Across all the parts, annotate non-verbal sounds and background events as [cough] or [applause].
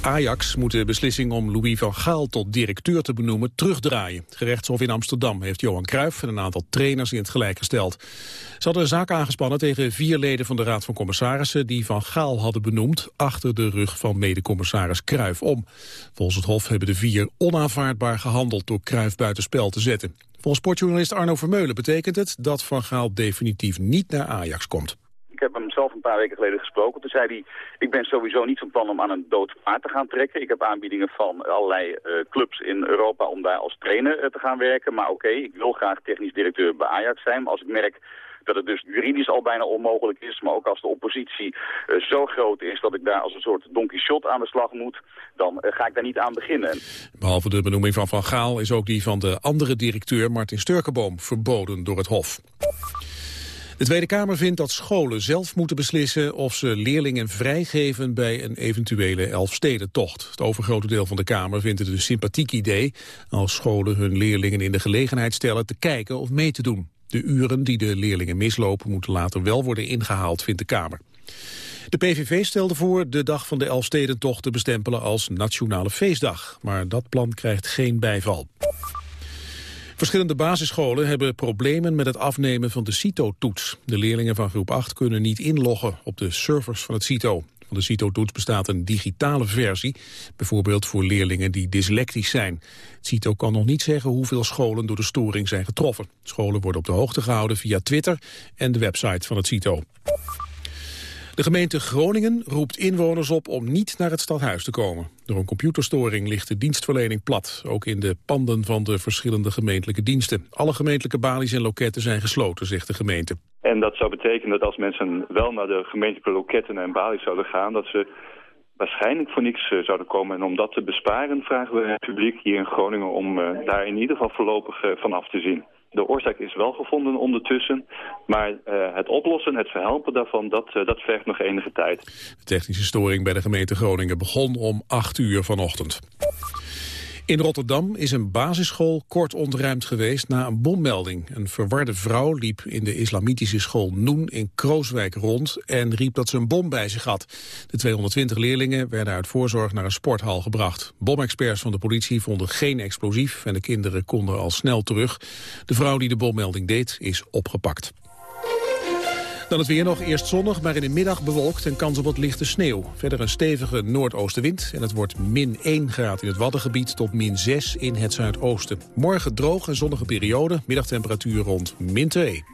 Ajax moet de beslissing om Louis van Gaal tot directeur te benoemen terugdraaien. Gerechtshof in Amsterdam heeft Johan Cruijff en een aantal trainers in het gelijk gesteld. Ze hadden een zaak aangespannen tegen vier leden van de Raad van Commissarissen die Van Gaal hadden benoemd achter de rug van medecommissaris Cruijff om. Volgens het Hof hebben de vier onaanvaardbaar gehandeld door Cruijff buitenspel te zetten. Volgens sportjournalist Arno Vermeulen betekent het dat Van Gaal definitief niet naar Ajax komt. Ik heb hem zelf een paar weken geleden gesproken. Toen zei hij, ik ben sowieso niet van plan om aan een dood paard te gaan trekken. Ik heb aanbiedingen van allerlei uh, clubs in Europa om daar als trainer uh, te gaan werken. Maar oké, ik wil graag technisch directeur bij Ajax zijn. Maar als ik merk dat het dus juridisch al bijna onmogelijk is, maar ook als de oppositie uh, zo groot is dat ik daar als een soort Don Quixote aan de slag moet, dan ga ik daar niet aan beginnen. Behalve de benoeming van Van Gaal is ook die van de andere directeur Martin Sturkenboom verboden door het Hof. De Tweede Kamer vindt dat scholen zelf moeten beslissen of ze leerlingen vrijgeven bij een eventuele Elfstedentocht. Het overgrote deel van de Kamer vindt het een sympathiek idee als scholen hun leerlingen in de gelegenheid stellen te kijken of mee te doen. De uren die de leerlingen mislopen moeten later wel worden ingehaald, vindt de Kamer. De PVV stelde voor de dag van de Elfstedentocht te bestempelen als nationale feestdag. Maar dat plan krijgt geen bijval. Verschillende basisscholen hebben problemen met het afnemen van de CITO-toets. De leerlingen van groep 8 kunnen niet inloggen op de servers van het CITO. Van de CITO-toets bestaat een digitale versie, bijvoorbeeld voor leerlingen die dyslectisch zijn. Het CITO kan nog niet zeggen hoeveel scholen door de storing zijn getroffen. Scholen worden op de hoogte gehouden via Twitter en de website van het CITO. De gemeente Groningen roept inwoners op om niet naar het stadhuis te komen. Door een computerstoring ligt de dienstverlening plat, ook in de panden van de verschillende gemeentelijke diensten. Alle gemeentelijke balies en loketten zijn gesloten, zegt de gemeente. En dat zou betekenen dat als mensen wel naar de gemeentelijke loketten en balies zouden gaan, dat ze waarschijnlijk voor niks uh, zouden komen. En om dat te besparen vragen we het publiek hier in Groningen om uh, daar in ieder geval voorlopig uh, van af te zien. De oorzaak is wel gevonden ondertussen, maar uh, het oplossen, het verhelpen daarvan, dat, uh, dat vergt nog enige tijd. De technische storing bij de gemeente Groningen begon om 8 uur vanochtend. In Rotterdam is een basisschool kort ontruimd geweest na een bommelding. Een verwarde vrouw liep in de islamitische school Noen in Krooswijk rond en riep dat ze een bom bij zich had. De 220 leerlingen werden uit voorzorg naar een sporthal gebracht. Bomexperts van de politie vonden geen explosief en de kinderen konden al snel terug. De vrouw die de bommelding deed is opgepakt. Dan het weer nog. Eerst zonnig, maar in de middag bewolkt en kans op wat lichte sneeuw. Verder een stevige noordoostenwind en het wordt min 1 graad in het Waddengebied tot min 6 in het zuidoosten. Morgen droog en zonnige periode, middagtemperatuur rond min 2.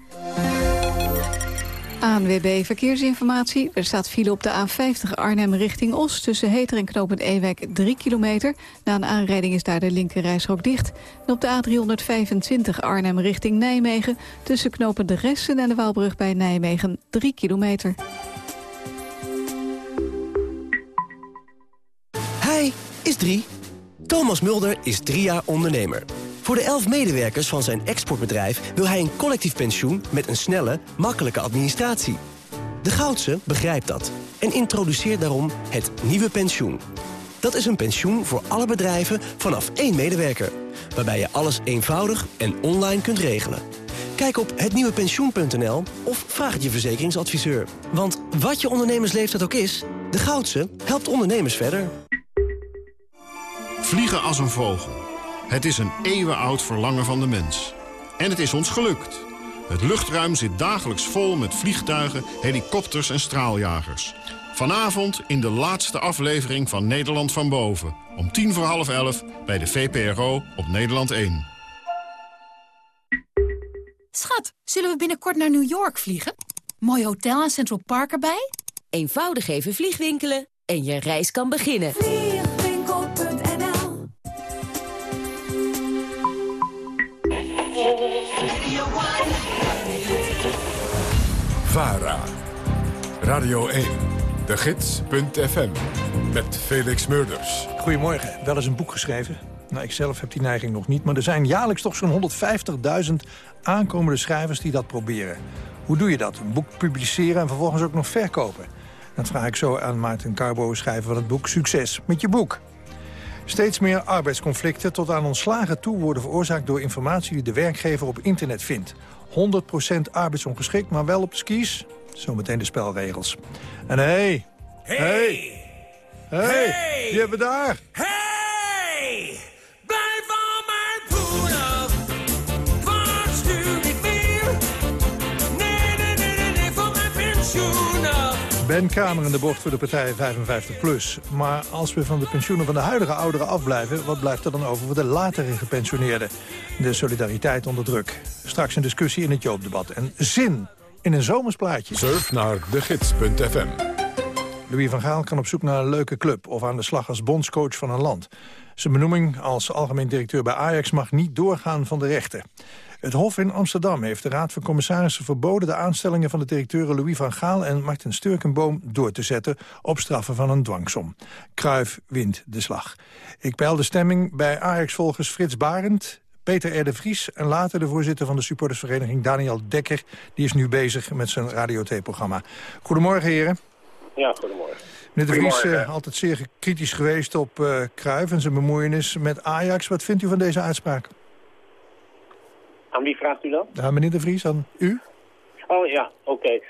ANWB Verkeersinformatie. Er staat file op de A50 Arnhem richting Os... tussen Heter en Knopend Ewijk 3 kilometer. Na een aanrijding is daar de linkerrijstrook dicht. En op de A325 Arnhem richting Nijmegen... tussen Knopend de Ressen en de Waalbrug bij Nijmegen 3 kilometer. Hij is drie. Thomas Mulder is drie jaar ondernemer. Voor de elf medewerkers van zijn exportbedrijf wil hij een collectief pensioen met een snelle, makkelijke administratie. De Goudse begrijpt dat en introduceert daarom het nieuwe pensioen. Dat is een pensioen voor alle bedrijven vanaf één medewerker. Waarbij je alles eenvoudig en online kunt regelen. Kijk op hetnieuwepensioen.nl of vraag het je verzekeringsadviseur. Want wat je ondernemersleeftijd ook is, de Goudse helpt ondernemers verder. Vliegen als een vogel. Het is een eeuwenoud verlangen van de mens. En het is ons gelukt. Het luchtruim zit dagelijks vol met vliegtuigen, helikopters en straaljagers. Vanavond in de laatste aflevering van Nederland van Boven. Om tien voor half elf bij de VPRO op Nederland 1. Schat, zullen we binnenkort naar New York vliegen? Mooi hotel en Central Park erbij? Eenvoudig even vliegwinkelen en je reis kan beginnen. VARA. Radio 1. De Gids.fm. Met Felix Murders. Goedemorgen. Wel eens een boek geschreven? Nou, ik zelf heb die neiging nog niet. Maar er zijn jaarlijks toch zo'n 150.000 aankomende schrijvers die dat proberen. Hoe doe je dat? Een boek publiceren en vervolgens ook nog verkopen? Dat vraag ik zo aan Maarten Carbo, schrijver van het boek Succes met je boek. Steeds meer arbeidsconflicten tot aan ontslagen toe worden veroorzaakt door informatie die de werkgever op internet vindt. 100% arbeidsongeschikt, maar wel op de skis. Zometeen de spelregels. En hé, hey, Hey! hey, hey, Hey! wie hebben we daar? Hey! Blijf van mijn poen af. Waarschuw niet meer. Nee, nee, nee, nee, nee, van mijn pensioen. Ben Kramer in de bocht voor de partij 55 plus. Maar als we van de pensioenen van de huidige ouderen afblijven... wat blijft er dan over voor de latere gepensioneerden? De solidariteit onder druk. Straks een discussie in het Joopdebat. En zin in een zomersplaatje. Surf naar degids.fm. Louis van Gaal kan op zoek naar een leuke club... of aan de slag als bondscoach van een land. Zijn benoeming als algemeen directeur bij Ajax mag niet doorgaan van de rechter. Het Hof in Amsterdam heeft de Raad van Commissarissen verboden... de aanstellingen van de directeuren Louis van Gaal en Martin Sturkenboom door te zetten... op straffen van een dwangsom. Kruif wint de slag. Ik peil de stemming bij Ajax-volgers Frits Barend... Peter R. de Vries en later de voorzitter van de supportersvereniging Daniel Dekker. Die is nu bezig met zijn Radio T-programma. Goedemorgen heren. Ja, goedemorgen. Meneer de Vries, eh, altijd zeer kritisch geweest op Cruijff en zijn bemoeienis met Ajax. Wat vindt u van deze uitspraak? Aan wie vraagt u dan? Ja, meneer de Vries, aan u? Oh ja, oké.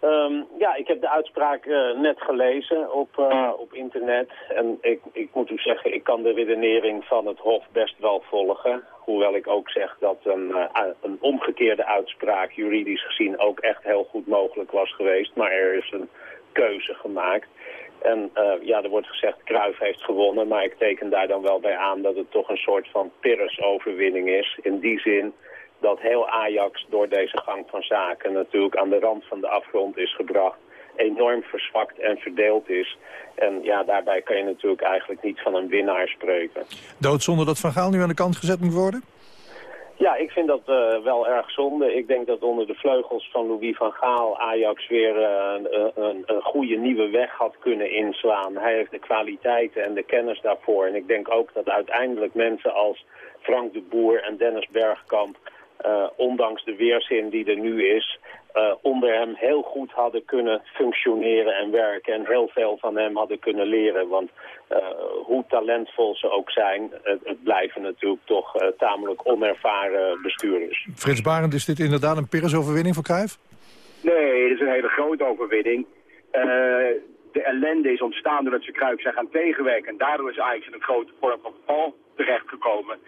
Ehm, ja, ik heb de uitspraak eh, net gelezen op, eh, op internet. En ik, ik moet u zeggen, ik kan de redenering van het Hof best wel volgen. Hoewel ik ook zeg dat een, eh, een omgekeerde uitspraak juridisch gezien ook echt heel goed mogelijk was geweest. Maar er is een keuze gemaakt. En ja, er wordt gezegd, Cruijff heeft gewonnen. Maar ik teken daar dan wel bij aan dat het toch een soort van Pyrrhus-overwinning is. In die zin dat heel Ajax door deze gang van zaken natuurlijk aan de rand van de afgrond is gebracht. Enorm verzwakt en verdeeld is. En ja, daarbij kan je natuurlijk eigenlijk niet van een winnaar spreken. Doodzonde dat Van Gaal nu aan de kant gezet moet worden? Ja, ik vind dat eh, wel erg zonde. Ik denk dat onder de vleugels van Louis van Gaal Ajax weer eh, een, een, een goede nieuwe weg had kunnen inslaan. Hij heeft de kwaliteiten en de kennis daarvoor. En ik denk ook dat uiteindelijk mensen als Frank de Boer en Dennis Bergkamp... eh, ondanks de weerzin die er nu is, eh, onder hem heel goed hadden kunnen functioneren en werken. En heel veel van hem hadden kunnen leren. Want eh, hoe talentvol ze ook zijn, het, het blijven natuurlijk toch tamelijk onervaren bestuurders. Frits Barend, is dit inderdaad een Pyrrhus-overwinning voor Cruijff? Nee, het is een hele grote overwinning. Eh, de ellende is ontstaan doordat ze Cruijff zijn gaan tegenwerken. En daardoor is Ajax in een grote vorm van val terechtgekomen.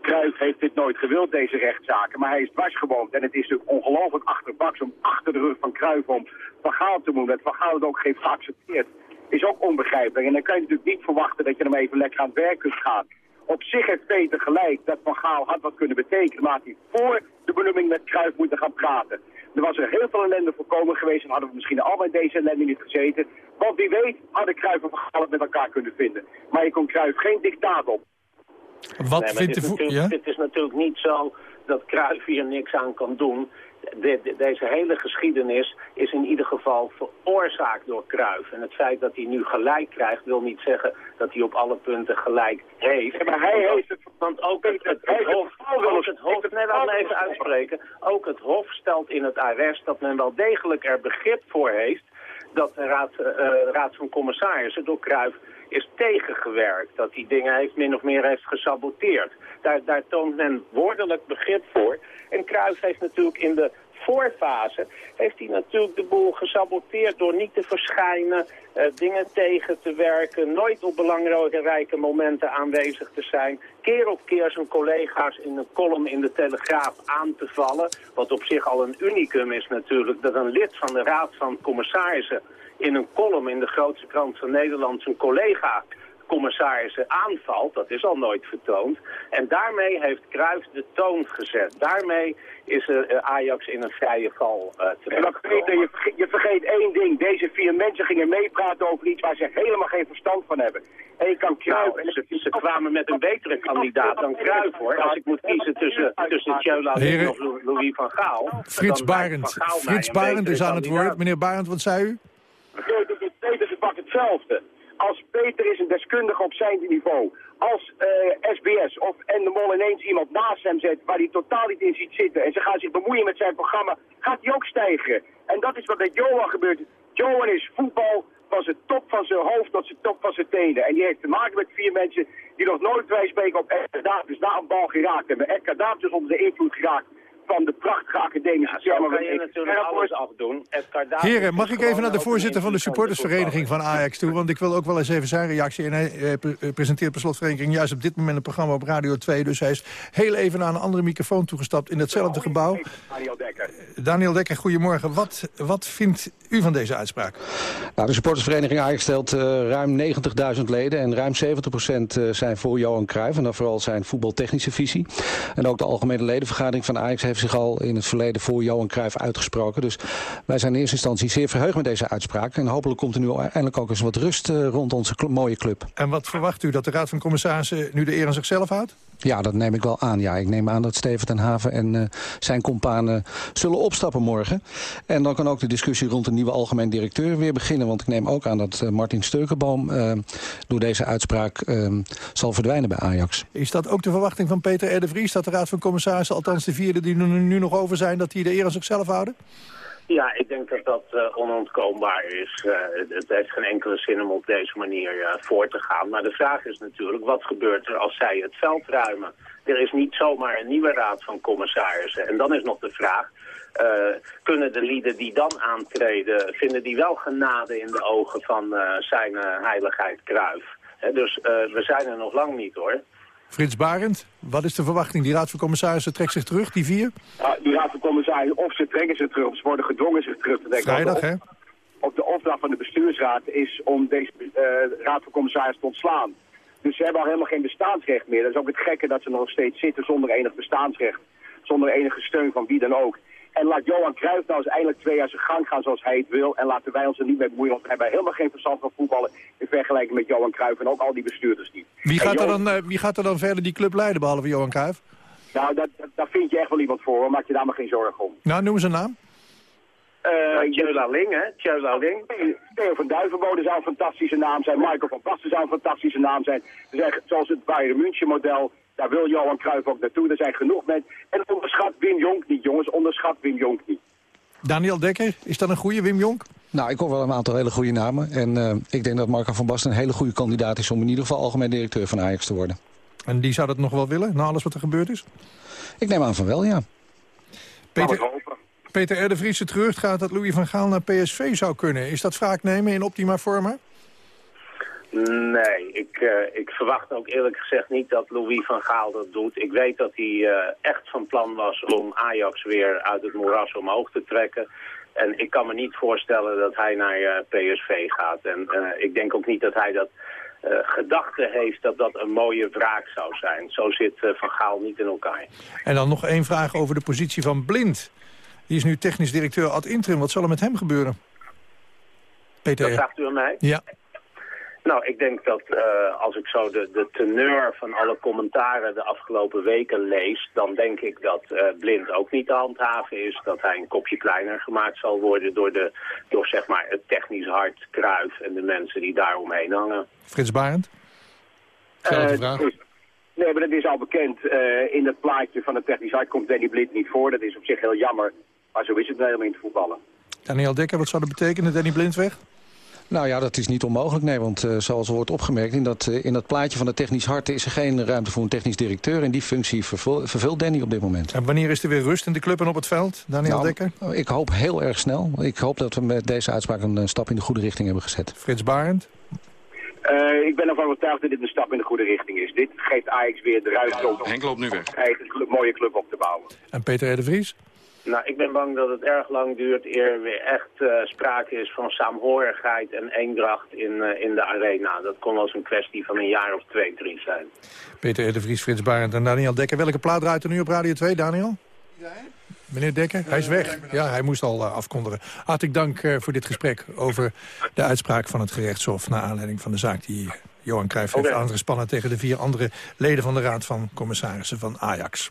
Cruijff heeft dit nooit gewild, deze rechtszaken. Maar hij is dwarsgeboomd. En het is natuurlijk ongelooflijk achterbaks om achter de rug van Cruijff om Van Gaal te doen. Dat Van Gaal het ook heeft geaccepteerd. Is ook onbegrijpelijk. En dan kan je natuurlijk niet verwachten dat je hem even lekker aan het werk kunt gaan. Op zich heeft Peter gelijk dat Van Gaal had wat kunnen betekenen. Maar had hij voor de benoeming met Cruijff moeten gaan praten. Er was er heel veel ellende voorkomen geweest en hadden we misschien al met deze ellende niet gezeten. Want wie weet hadden Cruijff en Van Gaal het met elkaar kunnen vinden. Maar je kon Cruijff geen dictaat op. Wat Nee, vindt het u is, Ja? het is natuurlijk niet zo dat Cruijff hier niks aan kan doen. De- de- deze hele geschiedenis is in ieder geval veroorzaakt door Cruijff. En het feit dat hij nu gelijk krijgt wil niet zeggen dat hij op alle punten gelijk heeft. maar hij Want ook- heeft het- Want ook het, het, het Hof, het ook het Hof, nee, laat me even uitspreken. Ook het Hof stelt in het arrest dat men wel degelijk er begrip voor heeft dat de raad, eh, raad van commissarissen door Cruijff is tegengewerkt. Dat die dingen heeft min of meer heeft gesaboteerd. Daar, daar toont men woordelijk begrip voor. En Cruijff heeft natuurlijk in de voorfase heeft hij natuurlijk de boel gesaboteerd door niet te verschijnen, eh, dingen tegen te werken, nooit op belangrijke momenten aanwezig te zijn, keer op keer zijn collega's in een column in de Telegraaf aan te vallen, wat op zich al een unicum is natuurlijk, dat een lid van de Raad van Commissarissen in een column in de grootste krant van Nederland zijn collega commissarissen aanvalt. Dat is al nooit vertoond. En daarmee heeft Cruijff de toon gezet. Daarmee is eh, Ajax in een vrije val uh, Peter, je, je vergeet één ding. Deze vier mensen gingen meepraten over iets waar ze helemaal geen verstand van hebben. En je kan Cruijff... Nou, ze, ze kwamen met een betere kandidaat dan Cruijff, hoor. Als ik moet kiezen tussen, tussen Heren. of Lou- Louis van Gaal... Frits Barend. Frits Barend is aan het woord. Meneer Barend, wat zei u? Is Peter pakt hetzelfde. Als Peter is een deskundige op zijn niveau. Als eh, SBS of En de Mol ineens iemand naast hem zet waar hij totaal niet in ziet zitten. En ze gaan zich bemoeien met zijn programma. Gaat hij ook stijgen. En dat is wat met Johan gebeurt. Johan is voetbal van zijn top van zijn hoofd tot zijn top van zijn tenen. En die heeft te maken met vier mensen die nog nooit wij spreken op Edgar Davids na een bal geraakt hebben. Edgar is onder de invloed geraakt van de prachtige zo kan je natuurlijk alles afdoen. Heren, mag ik even naar de voorzitter van de supportersvereniging van Ajax toe? Want ik wil ook wel eens even zijn reactie. En hij eh, pre- eh, presenteert per slotvereniging juist op dit moment een programma op Radio 2. Dus hij is heel even naar een andere microfoon toegestapt in hetzelfde gebouw. Daniel Dekker. Daniel Dekker, goedemorgen. Wat, wat vindt u van deze uitspraak? Nou, de supportersvereniging Ajax stelt eh, ruim 90.000 leden en ruim 70% eh, zijn voor Johan Cruijff. En dan vooral zijn voetbaltechnische visie. En ook de algemene ledenvergadering van Ajax heeft zich al in het verleden voor Johan Cruijff uitgesproken. Dus wij zijn in eerste instantie zeer verheugd met deze uitspraak. En hopelijk komt er nu eindelijk ook eens wat rust eh, rond onze mooie club. En wat verwacht u, dat de Raad van Commissarissen nu de eer aan zichzelf houdt? Ja, dat neem ik wel aan. Ja, ik neem aan dat Steven ten Haven en eh, zijn companen zullen opstappen morgen. En dan kan ook de discussie rond de nieuwe algemeen directeur weer beginnen. Want ik neem ook aan dat eh, Martin Steukenboom eh, door deze uitspraak eh, zal verdwijnen bij Ajax. Is dat ook de verwachting van Peter R. de Vries... dat de Raad van Commissarissen, althans de vierde die er nu nog over zijn... dat die de eer aan zichzelf houden? Ja, ik denk dat dat eh, onontkoombaar is. Eh, het, heeft geen enkele zin om op deze manier eh, voor te gaan. Maar de vraag is natuurlijk, wat gebeurt er als zij het veld ruimen? Er is niet zomaar een nieuwe raad van commissarissen. En dan is nog de vraag, kunnen de lieden die dan aantreden... vinden die wel genade in de ogen van zijn heiligheid Kruif? Dus we zijn er nog lang niet, hoor. Frits Barend, wat is de verwachting? Die Raad van Commissarissen trekt zich terug, die vier? Ja, die raad van commissarissen, of ze trekken ze terug, of ze worden gedwongen zich terug te trekken. Vrijdag, hè? Op de opdracht van de bestuursraad is om deze eh, raad van commissarissen te ontslaan. Dus ze hebben al helemaal geen bestaansrecht meer. Dat is ook het gekke dat ze nog steeds zitten zonder enig bestaansrecht. Zonder enige steun van wie dan ook. En laat Johan Cruijff nou eens eindelijk twee jaar zijn gang gaan zoals hij het wil. En laten wij ons er niet mee bemoeien, want we hebben helemaal geen verstand van voetballen... in vergelijking met Johan Cruijff en ook al die bestuurders niet. Wie gaat, er dan, eh, wie gaat er dan verder die club leiden, behalve Johan Cruijff? Nou, dat, dat- daar vind je echt wel iemand voor, hoor. maak je daar maar geen zorgen om. Nou, noem eens een naam. Uh, Tjöla Ling, hè? Tjöla Ling. Theo van Duivenbode zou een fantastische naam zijn. Michael van Basten zou een fantastische naam zijn. Er zijn, zoals het Bayern München model, daar wil Johan Cruijff ook naartoe. Er zijn genoeg mensen. En onderschat Wim Jonk niet, jongens. Onderschat Wim Jonk niet. Daniel Dekker, is dat een goede Wim Jonk? Nou, ik hoor wel een aantal hele goede namen. En eh, ik denk dat Marco van Basten een hele goede kandidaat is... om in ieder geval algemeen directeur van Ajax te worden. En die zou dat nog wel willen, na alles wat er gebeurd is? Ik neem aan van wel, ja. Peter, Peter R. de Vries gaat dat Louis van Gaal naar PSV zou kunnen. Is dat wraak nemen in optima forma? Nee, ik, eh, ik verwacht ook eerlijk gezegd niet dat Louis van Gaal dat doet. Ik weet dat hij eh, echt van plan was om Ajax weer uit het moeras omhoog te trekken. En ik kan me niet voorstellen dat hij naar eh, PSV gaat. En ik denk ook niet dat hij dat gedachte heeft dat dat een mooie wraak zou zijn. Zo zit Van Gaal niet in elkaar. En dan nog één vraag over de positie van Blind. Die is nu technisch directeur ad interim. Wat zal er met hem gebeuren? Peter Dat vraagt u aan mij? Ja. Nou, ik denk dat eh, als ik zo de, de teneur van alle commentaren de afgelopen weken lees... dan denk ik dat eh, Blind ook niet te handhaven is. Dat hij een kopje kleiner gemaakt zal worden door, de, door zeg maar, het technisch hart, Kruif en de mensen die daar omheen hangen. Frits Barend? Eh, Nee, maar dat is al bekend. Eh, in het plaatje van het technisch hart komt Danny Blind niet voor. Dat is op zich heel jammer. Maar zo is het helemaal in het voetballen. Daniel Dekker, wat zou dat betekenen, Danny Blind weg? Nou ja, dat is niet onmogelijk, nee. Want eh, zoals er wordt opgemerkt, in dat, eh, in dat plaatje van het technisch hart... is er geen ruimte voor een technisch directeur. En die functie vervul- vervult Danny op dit moment. En wanneer is er weer rust in de club en op het veld, Daniel Nou, Dekker? Ik hoop heel erg snel. Ik hoop dat we met deze uitspraak een stap in de goede richting hebben gezet. Frits Barend? Eh, ik ben ervan overtuigd dat dit een stap in de goede richting is. Dit geeft Ajax weer de ruimte om Henk loopt nu weg. een eigen club- mooie club op te bouwen. En Peter R. de Vries? Nou, ik ben bang dat het erg lang duurt eer weer echt eh, sprake is van saamhorigheid en eendracht in, eh, in de arena. Dat kon wel eens een kwestie van een jaar of twee, drie zijn. Peter R. de Vries, Frits Barend en Daniel Dekker. Welke plaat draait er nu op Radio 2, Daniel? Meneer Dekker, hij is weg. Ja, hij moest al eh, afkondigen. Hartelijk dank voor dit gesprek over de uitspraak van het gerechtshof... naar aanleiding van de zaak die Johan Cruijff heeft aangespannen... tegen de vier andere leden van de Raad van Commissarissen van Ajax.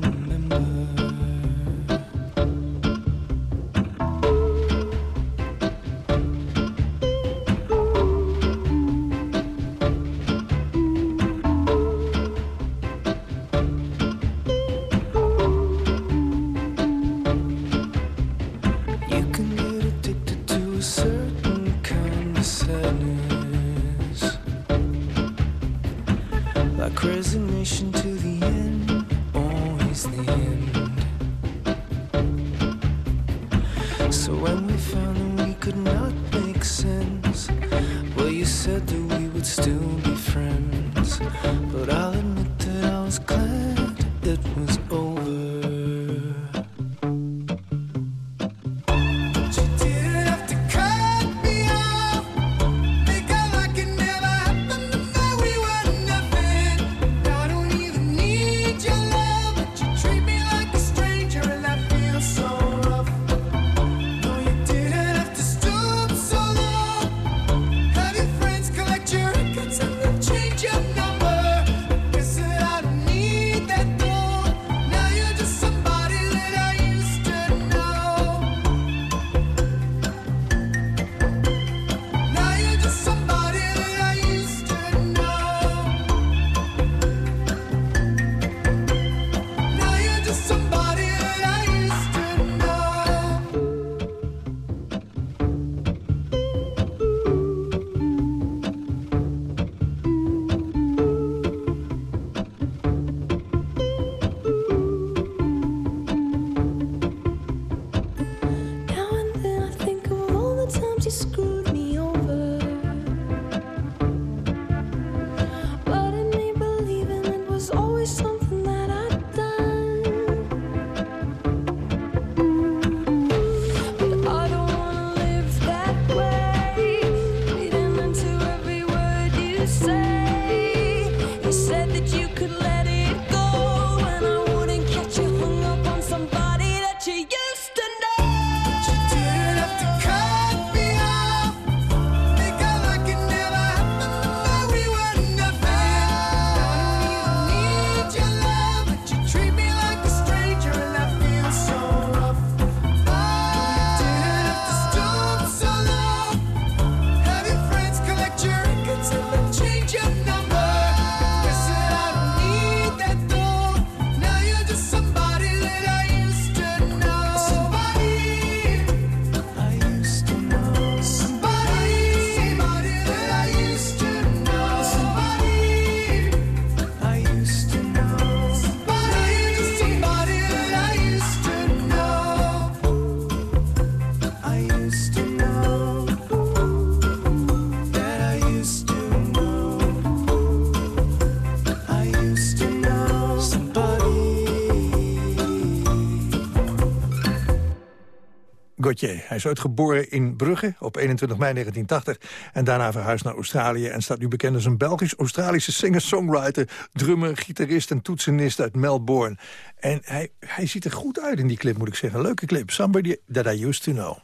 Hij is ooit geboren in Brugge op 21 mei 1980... en daarna verhuisd naar Australië... en staat nu bekend als een Belgisch-Australische singer-songwriter... drummer, gitarist en toetsenist uit Melbourne. En hij, hij ziet er goed uit in die clip, moet ik zeggen. Leuke clip. Somebody That I Used To Know.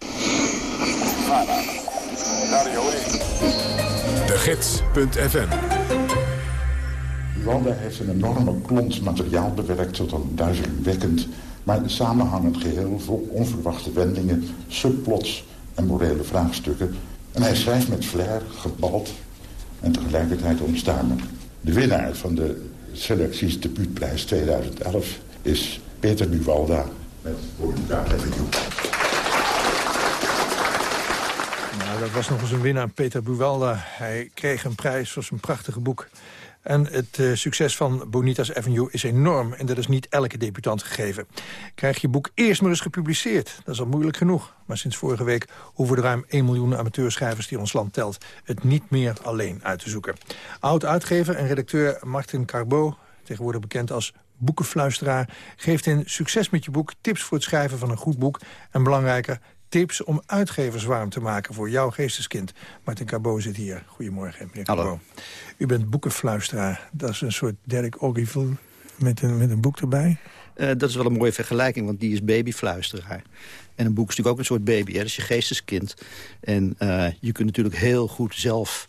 De Gids.fm Wanda heeft een enorme klont materiaal bewerkt tot een duizelingwekkend, maar samenhangend geheel vol onverwachte wendingen, subplots en morele vraagstukken. En hij schrijft met flair, gebald en tegelijkertijd onstuimig. De winnaar van de selecties debuutprijs 2011 is Peter Buwalda met Avenue. Nou, dat was nog eens een winnaar, Peter Buwalda. Hij kreeg een prijs voor zijn prachtige boek. En het eh, succes van Bonitas Avenue is enorm. En dat is niet elke debutant gegeven. Krijg je boek eerst maar eens gepubliceerd. Dat is al moeilijk genoeg. Maar sinds vorige week hoeven de ruim 1 miljoen amateurschrijvers die ons land telt... het niet meer alleen uit te zoeken. Oud-uitgever en redacteur Martin Carbo, tegenwoordig bekend als boekenfluisteraar... geeft in Succes met je boek tips voor het schrijven van een goed boek... en belangrijker, tips om uitgevers warm te maken voor jouw geesteskind. Martin Carbo zit hier. Goedemorgen, meneer. Hallo. U bent boekenfluisteraar. Dat is een soort Derek Ogilvie Met een, met een boek erbij? Eh, dat is wel een mooie vergelijking, want die is babyfluisteraar. En een boek is natuurlijk ook een soort baby, hè? dat is je geesteskind. En eh, je kunt natuurlijk heel goed zelf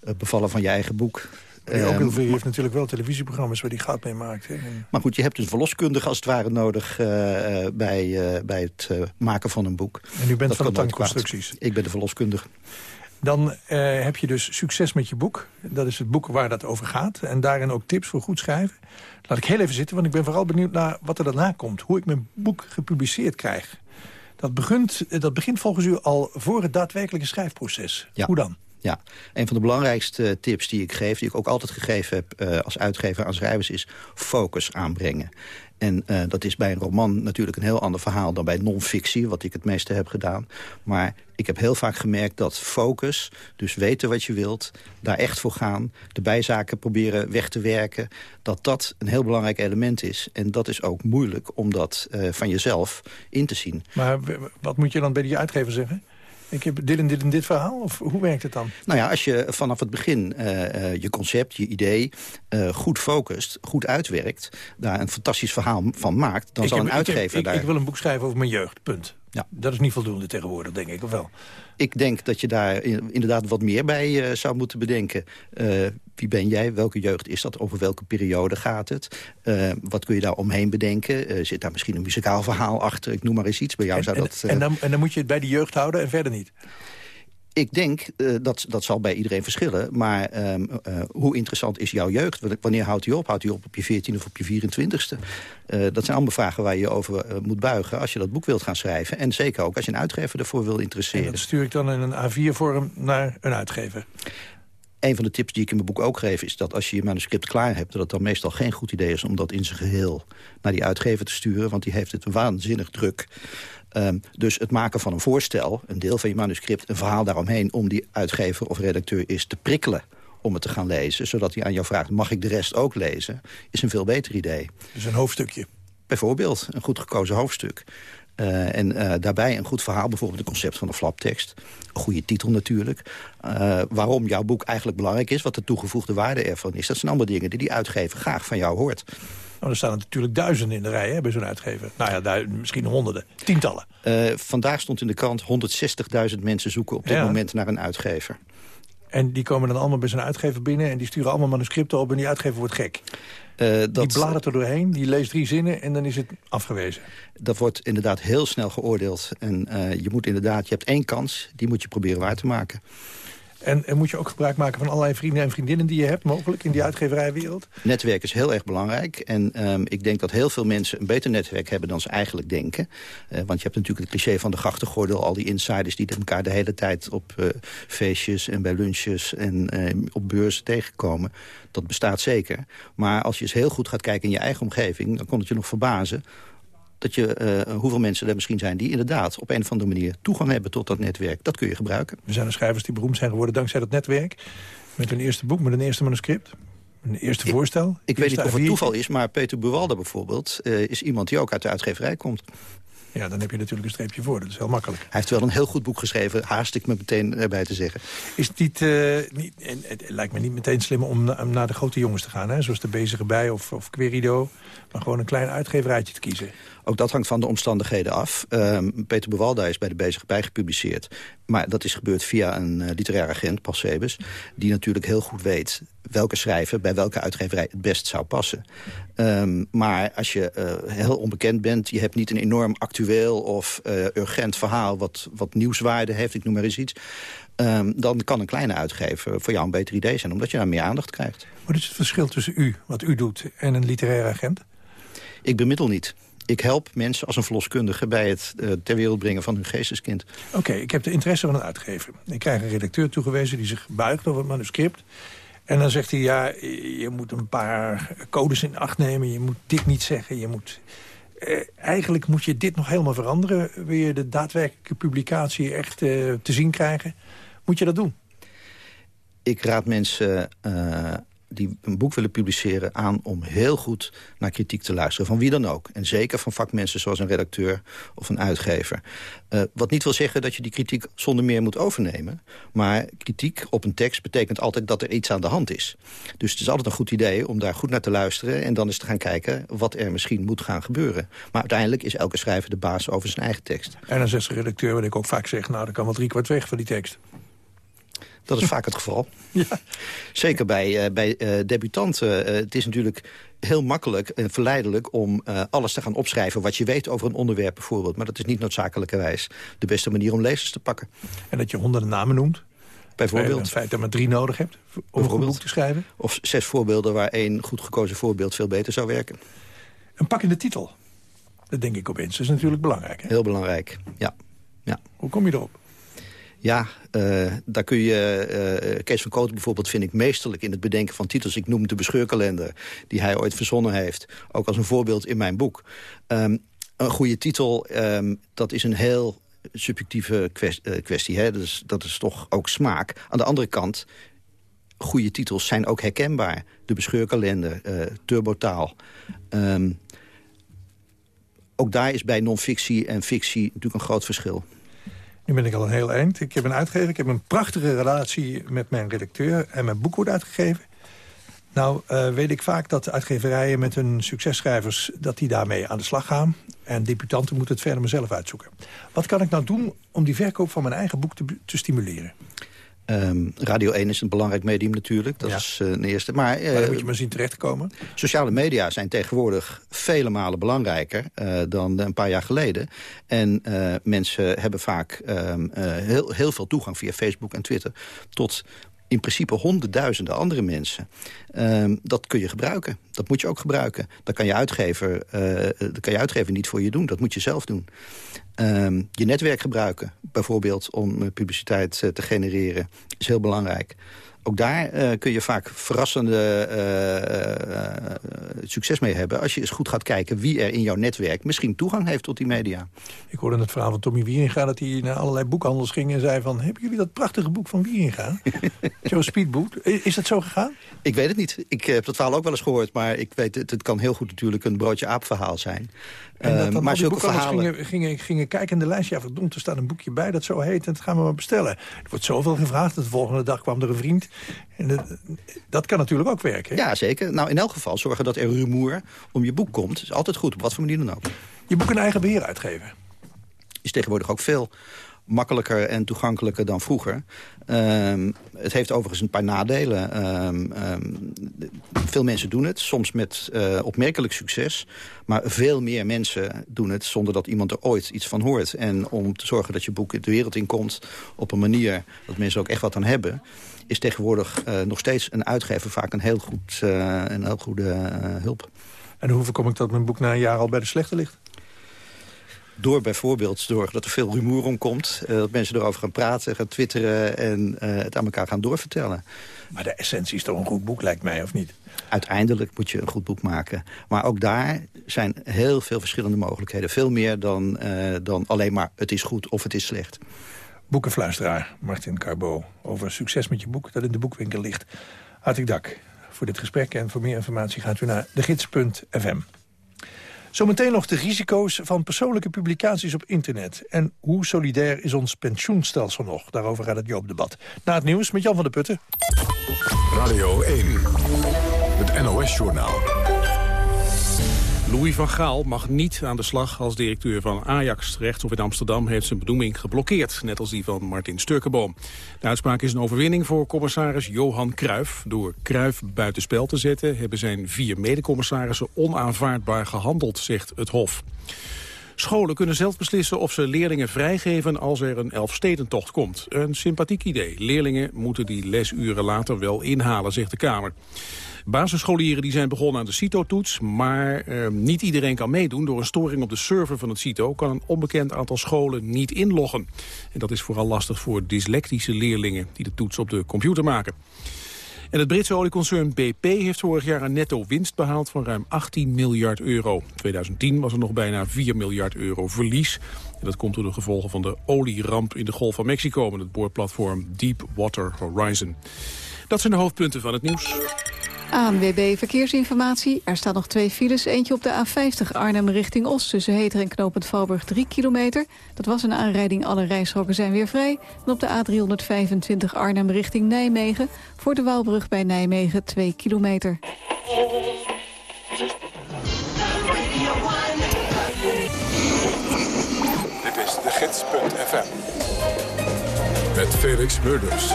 eh, bevallen van je eigen boek. Ook Ehm, heel veel, je heeft natuurlijk wel televisieprogramma's waar die goud mee maakt. Hè? Maar goed, je hebt een verloskundige als het ware nodig eh, bij, eh, bij het eh, maken van een boek. En u bent Dat van de tankconstructies. Ik ben de verloskundige. Dan eh, heb je dus succes met je boek. Dat is het boek waar dat over gaat. En daarin ook tips voor goed schrijven. Laat ik heel even zitten, want ik ben vooral benieuwd naar wat er daarna komt. Hoe ik mijn boek gepubliceerd krijg. Dat begint, dat begint volgens u al voor het daadwerkelijke schrijfproces. Ja. Hoe dan? Ja, een van de belangrijkste tips die ik geef... die ik ook altijd gegeven heb eh, als uitgever aan schrijvers... is focus aanbrengen. En eh, dat is bij een roman natuurlijk een heel ander verhaal... dan bij non-fictie, wat ik het meeste heb gedaan. Maar ik heb heel vaak gemerkt dat focus, dus weten wat je wilt... daar echt voor gaan, de bijzaken proberen weg te werken... dat dat een heel belangrijk element is. En dat is ook moeilijk om dat eh, van jezelf in te zien. Maar wat moet je dan bij die uitgever zeggen? Ik heb dit en dit en dit verhaal? Of hoe werkt het dan? Nou ja, als je vanaf het begin eh, eh, je concept, je idee eh, goed focust, goed uitwerkt... daar een fantastisch verhaal van maakt, dan ik zal heb- een ik uitgever ik, daar... ik wil een boek schrijven over mijn jeugd, punt. Ja. Dat is niet voldoende tegenwoordig, denk ik, of wel? Ik denk dat je daar in- inderdaad wat meer bij eh, zou moeten bedenken. Eh, wie ben jij? Welke jeugd is dat? Over welke periode gaat het? Eh, wat kun je daar omheen bedenken? Zit daar misschien een muzikaal verhaal achter? Ik noem maar eens iets. Bij jou En, zou en, dat... en, dan, en dan moet je het bij de jeugd houden en verder niet. Ik denk, eh, dat, dat zal bij iedereen verschillen. Maar ehm, eh, hoe interessant is jouw jeugd? Wanneer houdt die op? Houdt die op op je 14 of op je 24ste? Eh, dat zijn allemaal vragen waar je over moet buigen... als je dat boek wilt gaan schrijven. En zeker ook als je een uitgever ervoor wil En interesseren. dat stuur ik dan in een A4-vorm naar een uitgever. Een van de tips die ik in mijn boek ook geef... is dat als je je manuscript klaar hebt... dat het dan meestal geen goed idee is om dat in zijn geheel... naar die uitgever te sturen, want die heeft het waanzinnig druk. Ehm, dus het maken van een voorstel, een deel van je manuscript... een verhaal daaromheen om die uitgever of redacteur is te prikkelen om het te gaan lezen, zodat hij aan jou vraagt... mag ik de rest ook lezen, is een veel beter idee. Dus een hoofdstukje. Bijvoorbeeld, een goed gekozen hoofdstuk. Eh, en eh, daarbij een goed verhaal, bijvoorbeeld het concept van de flaptekst. Een goede titel natuurlijk. Eh, waarom jouw boek eigenlijk belangrijk is, wat de toegevoegde waarde ervan is. Dat zijn allemaal dingen die die uitgever graag van jou hoort. Nou, er staan er natuurlijk duizenden in de rij hè, bij zo'n uitgever. Nou ja, misschien honderden, tientallen. Vandaag stond in de krant 160.000 mensen zoeken op dit Ja. moment naar een uitgever. En die komen dan allemaal bij zo'n uitgever binnen... en die sturen allemaal manuscripten op en die uitgever wordt gek. Eh, dat, Die bladert er doorheen, die leest drie zinnen en dan is het afgewezen. dat wordt inderdaad heel snel geoordeeld. En eh, je moet inderdaad, je hebt één kans, die moet je proberen waar te maken. En, en moet je ook gebruik maken van allerlei vrienden en vriendinnen die je hebt... mogelijk in die uitgeverijwereld? Netwerk is heel erg belangrijk. En ehm, ik denk dat heel veel mensen een beter netwerk hebben dan ze eigenlijk denken. Eh, want je hebt natuurlijk het cliché van de grachtengordel. Al die insiders die elkaar de hele tijd op eh, feestjes en bij lunches en eh, op beurzen tegenkomen. Dat bestaat zeker. Maar als je eens heel goed gaat kijken in je eigen omgeving... dan kon het je nog verbazen dat je, eh, hoeveel mensen er misschien zijn... die inderdaad op een of andere manier toegang hebben tot dat netwerk. Dat kun je gebruiken. Er zijn er schrijvers die beroemd zijn geworden dankzij dat netwerk. Met hun eerste boek, met een eerste manuscript. Een eerste voorstel. Ik weet niet of het A4'tje. toeval is, maar Peter Buwalda bijvoorbeeld... eh, is iemand die ook uit de uitgeverij komt. Ja, dan heb je natuurlijk een streepje voor. Dat is heel makkelijk. Hij heeft wel een heel goed boek geschreven, haast ik me meteen erbij te zeggen. Is het niet, eh, niet het lijkt me niet meteen slim om, na- om naar de grote jongens te gaan, hè? zoals de Bezige Bij of, of Querido, maar gewoon een klein uitgeverijtje te kiezen. Ook dat hangt van de omstandigheden af. Ehm, Peter Bewalda is bij de Bezige Bij gepubliceerd. Maar dat is gebeurd via een eh, literair agent, Paul Sebes... die natuurlijk heel goed weet welke schrijver bij welke uitgeverij het best zou passen. Ehm, maar als je eh, heel onbekend bent, je hebt niet een enorm actueel of eh, urgent verhaal... Wat, wat nieuwswaarde heeft, ik noem maar eens iets... ehm, dan kan een kleine uitgever voor jou een beter idee zijn... omdat je daar meer aandacht krijgt. Wat is het verschil tussen u, wat u doet, en een literair agent? Ik bemiddel niet. Ik help mensen als een verloskundige bij het eh, ter wereld brengen van hun geesteskind. Oké, ik heb de interesse van een uitgever. Ik krijg een redacteur toegewezen die zich buigt over het manuscript. En dan zegt hij, ja, je moet een paar codes in acht nemen. Je moet dit niet zeggen. Je moet, eh, eigenlijk moet je dit nog helemaal veranderen. Wil je de daadwerkelijke publicatie echt eh, te zien krijgen? Moet je dat doen? Ik raad mensen die een boek willen publiceren aan om heel goed naar kritiek te luisteren. Van wie dan ook. En zeker van vakmensen zoals een redacteur of een uitgever. Eh, wat niet wil zeggen dat je die kritiek zonder meer moet overnemen. Maar kritiek op een tekst betekent altijd dat er iets aan de hand is. Dus het is altijd een goed idee om daar goed naar te luisteren... en dan eens te gaan kijken wat er misschien moet gaan gebeuren. Maar uiteindelijk is elke schrijver de baas over zijn eigen tekst. En dan zegt de redacteur, wat ik ook vaak zeg... nou, dan kan wel drie kwart weg van die tekst. Dat is vaak het geval. [laughs] Zeker bij, eh, bij eh, debutanten. Eh, het is natuurlijk heel makkelijk en verleidelijk om alles te gaan opschrijven... wat je weet over een onderwerp bijvoorbeeld. Maar dat is niet noodzakelijkerwijs de beste manier om lezers te pakken. En dat je honderden namen noemt. Bijvoorbeeld. Het feit dat je maar drie nodig hebt om een goed boek te schrijven. Of zes voorbeelden waar één goed gekozen voorbeeld veel beter zou werken. Een pakkende titel. Dat denk ik opeens. Dat is natuurlijk belangrijk. Hè? Heel belangrijk, ja. ja. Hoe kom je erop? Ja, eh, daar kun je... eh, Kees van Kooten bijvoorbeeld vind ik meesterlijk in het bedenken van titels. Ik noem de bescheurkalender die hij ooit verzonnen heeft. Ook als een voorbeeld in mijn boek. Ehm, een goede titel, ehm, dat is een heel subjectieve eh, kwestie. Hè? Is, dat is toch ook smaak. Aan de andere kant, goede titels zijn ook herkenbaar. De bescheurkalender, eh turbotaal. Ehm, ook daar is bij non-fictie en fictie natuurlijk een groot verschil. Nu ben ik al een heel eind. Ik heb een uitgever. Ik heb een prachtige relatie met mijn redacteur. En mijn boek wordt uitgegeven. Nou eh, weet ik vaak dat uitgeverijen met hun successchrijvers... dat die daarmee aan de slag gaan. En debutanten moeten het verder mezelf uitzoeken. Wat kan ik nou doen om die verkoop van mijn eigen boek te, te stimuleren? Ehm, Radio 1 is een belangrijk medium natuurlijk. Dat is eh, een eerste. Maar, eh, Maar dan moet je maar zien terecht te komen. Sociale media zijn tegenwoordig vele malen belangrijker eh, dan een paar jaar geleden. En eh, mensen hebben vaak ehm, eh, heel, heel veel toegang via Facebook en Twitter... tot in principe honderdduizenden andere mensen. Ehm, dat kun je gebruiken. Dat moet je ook gebruiken. Dat kan je uitgever, eh, dat kan je uitgever niet voor je doen. Dat moet je zelf doen. Ehm, je netwerk gebruiken, bijvoorbeeld om publiciteit eh, te genereren, is heel belangrijk. Ook daar eh, kun je vaak verrassende eh, eh, succes mee hebben... als je eens goed gaat kijken wie er in jouw netwerk misschien toegang heeft tot die media. Ik hoorde het verhaal van Tommy Wieringa... dat hij naar allerlei boekhandels ging en zei van... hebben jullie dat prachtige boek van Wieringa? [laughs] Joe Speedboot. Is dat zo gegaan? Ik weet het niet. Ik heb dat verhaal ook wel eens gehoord... maar ik weet het, het kan heel goed natuurlijk een broodje-aap verhaal zijn. En dat dan maar zulke verhalen... gingen, gingen, gingen kijken in de lijst. Ja, verdomd, er staat een boekje bij dat zo heet. En dat gaan we maar bestellen. Er wordt zoveel gevraagd. De volgende dag kwam er een vriend. En dat, dat kan natuurlijk ook werken. hè? Ja, zeker. Nou, in elk geval zorgen dat er rumoer om je boek komt. is altijd goed, op wat voor manier dan ook. Je boek een eigen beheer uitgeven. Is tegenwoordig ook veel makkelijker en toegankelijker dan vroeger. Ehm, het heeft overigens een paar nadelen. Ehm, ehm, veel mensen doen het, soms met eh, opmerkelijk succes. Maar veel meer mensen doen het zonder dat iemand er ooit iets van hoort. En om te zorgen dat je boek de wereld in komt op een manier... dat mensen ook echt wat aan hebben... is tegenwoordig eh, nog steeds een uitgever vaak een heel, goed, eh, een heel goede hulp. En hoe voorkom ik dat mijn boek na een jaar al bij de slechte ligt? Door bijvoorbeeld te zorgen dat er veel rumoer omkomt. Uh, dat mensen erover gaan praten, gaan twitteren en uh, het aan elkaar gaan doorvertellen. Maar de essentie is toch een goed boek, lijkt mij, of niet? Uiteindelijk moet je een goed boek maken. Maar ook daar zijn heel veel verschillende mogelijkheden. Veel meer dan, uh, dan alleen maar het is goed of het is slecht. Boekenfluisteraar Martin Carbo over succes met je boek dat in de boekwinkel ligt. Hartelijk dank voor dit gesprek en voor meer informatie gaat u naar degids.fm. Zometeen nog de risico's van persoonlijke publicaties op internet. En hoe solidair is ons pensioenstelsel nog? Daarover gaat het Joop-debat. Na het nieuws met Jan van der Putten. Radio 1, het NOS-journaal. Louis van Gaal mag niet aan de slag als directeur van Ajax. Rechtshof in Amsterdam heeft zijn benoeming geblokkeerd, net als die van Martin Sturkenboom. De uitspraak is een overwinning voor commissaris Johan Cruijff. Door Cruijff buitenspel te zetten hebben zijn vier medecommissarissen onaanvaardbaar gehandeld, zegt het Hof. Scholen kunnen zelf beslissen of ze leerlingen vrijgeven als er een Elfstedentocht komt. Een sympathiek idee. Leerlingen moeten die lesuren later wel inhalen, zegt de Kamer. Basisscholieren die zijn begonnen aan de CITO-toets, maar eh, niet iedereen kan meedoen. Door een storing op de server van het CITO kan een onbekend aantal scholen niet inloggen. En dat is vooral lastig voor dyslectische leerlingen die de toets op de computer maken. En het Britse olieconcern BP heeft vorig jaar een netto winst behaald van ruim 18 miljard euro. In 2010 was er nog bijna 4 miljard euro verlies. En dat komt door de gevolgen van de olieramp in de Golf van Mexico... met het boorplatform Deepwater Horizon. Dat zijn de hoofdpunten van het nieuws. ANWB Verkeersinformatie. Er staan nog twee files. Eentje op de A50 Arnhem richting Os... tussen Heter en Knopend Valburg 3 kilometer. Dat was een aanrijding, alle rijstroken zijn weer vrij. En op de A325 Arnhem richting Nijmegen... voor de Waalbrug bij Nijmegen 2 kilometer. Dit is de gids.fm. Met Felix Murders.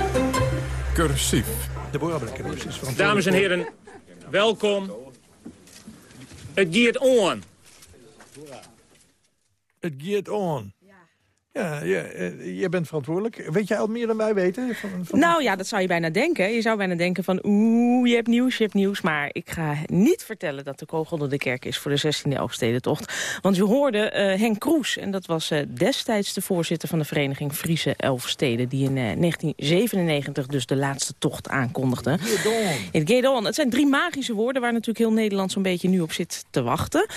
Cursief. Verantwoordelijk Dames en heren, welkom. Het gaat on. Het get on. Ja, ja eh, jij bent verantwoordelijk. Weet jij al meer dan wij weten? Van, van- Nou ja, dat zou je bijna denken. Je zou bijna denken van, oeh, je hebt nieuws, je hebt nieuws. Maar ik ga niet vertellen dat de kogel door de kerk is voor de 16e Elfstedentocht. Want je hoorde eh, Henk Kroes, en dat was eh, destijds de voorzitter van de vereniging Friese Elfsteden... die in eh, 1997 dus de laatste tocht aankondigde. Het get on. Het zijn drie magische woorden waar natuurlijk heel Nederland zo'n beetje nu op zit te wachten.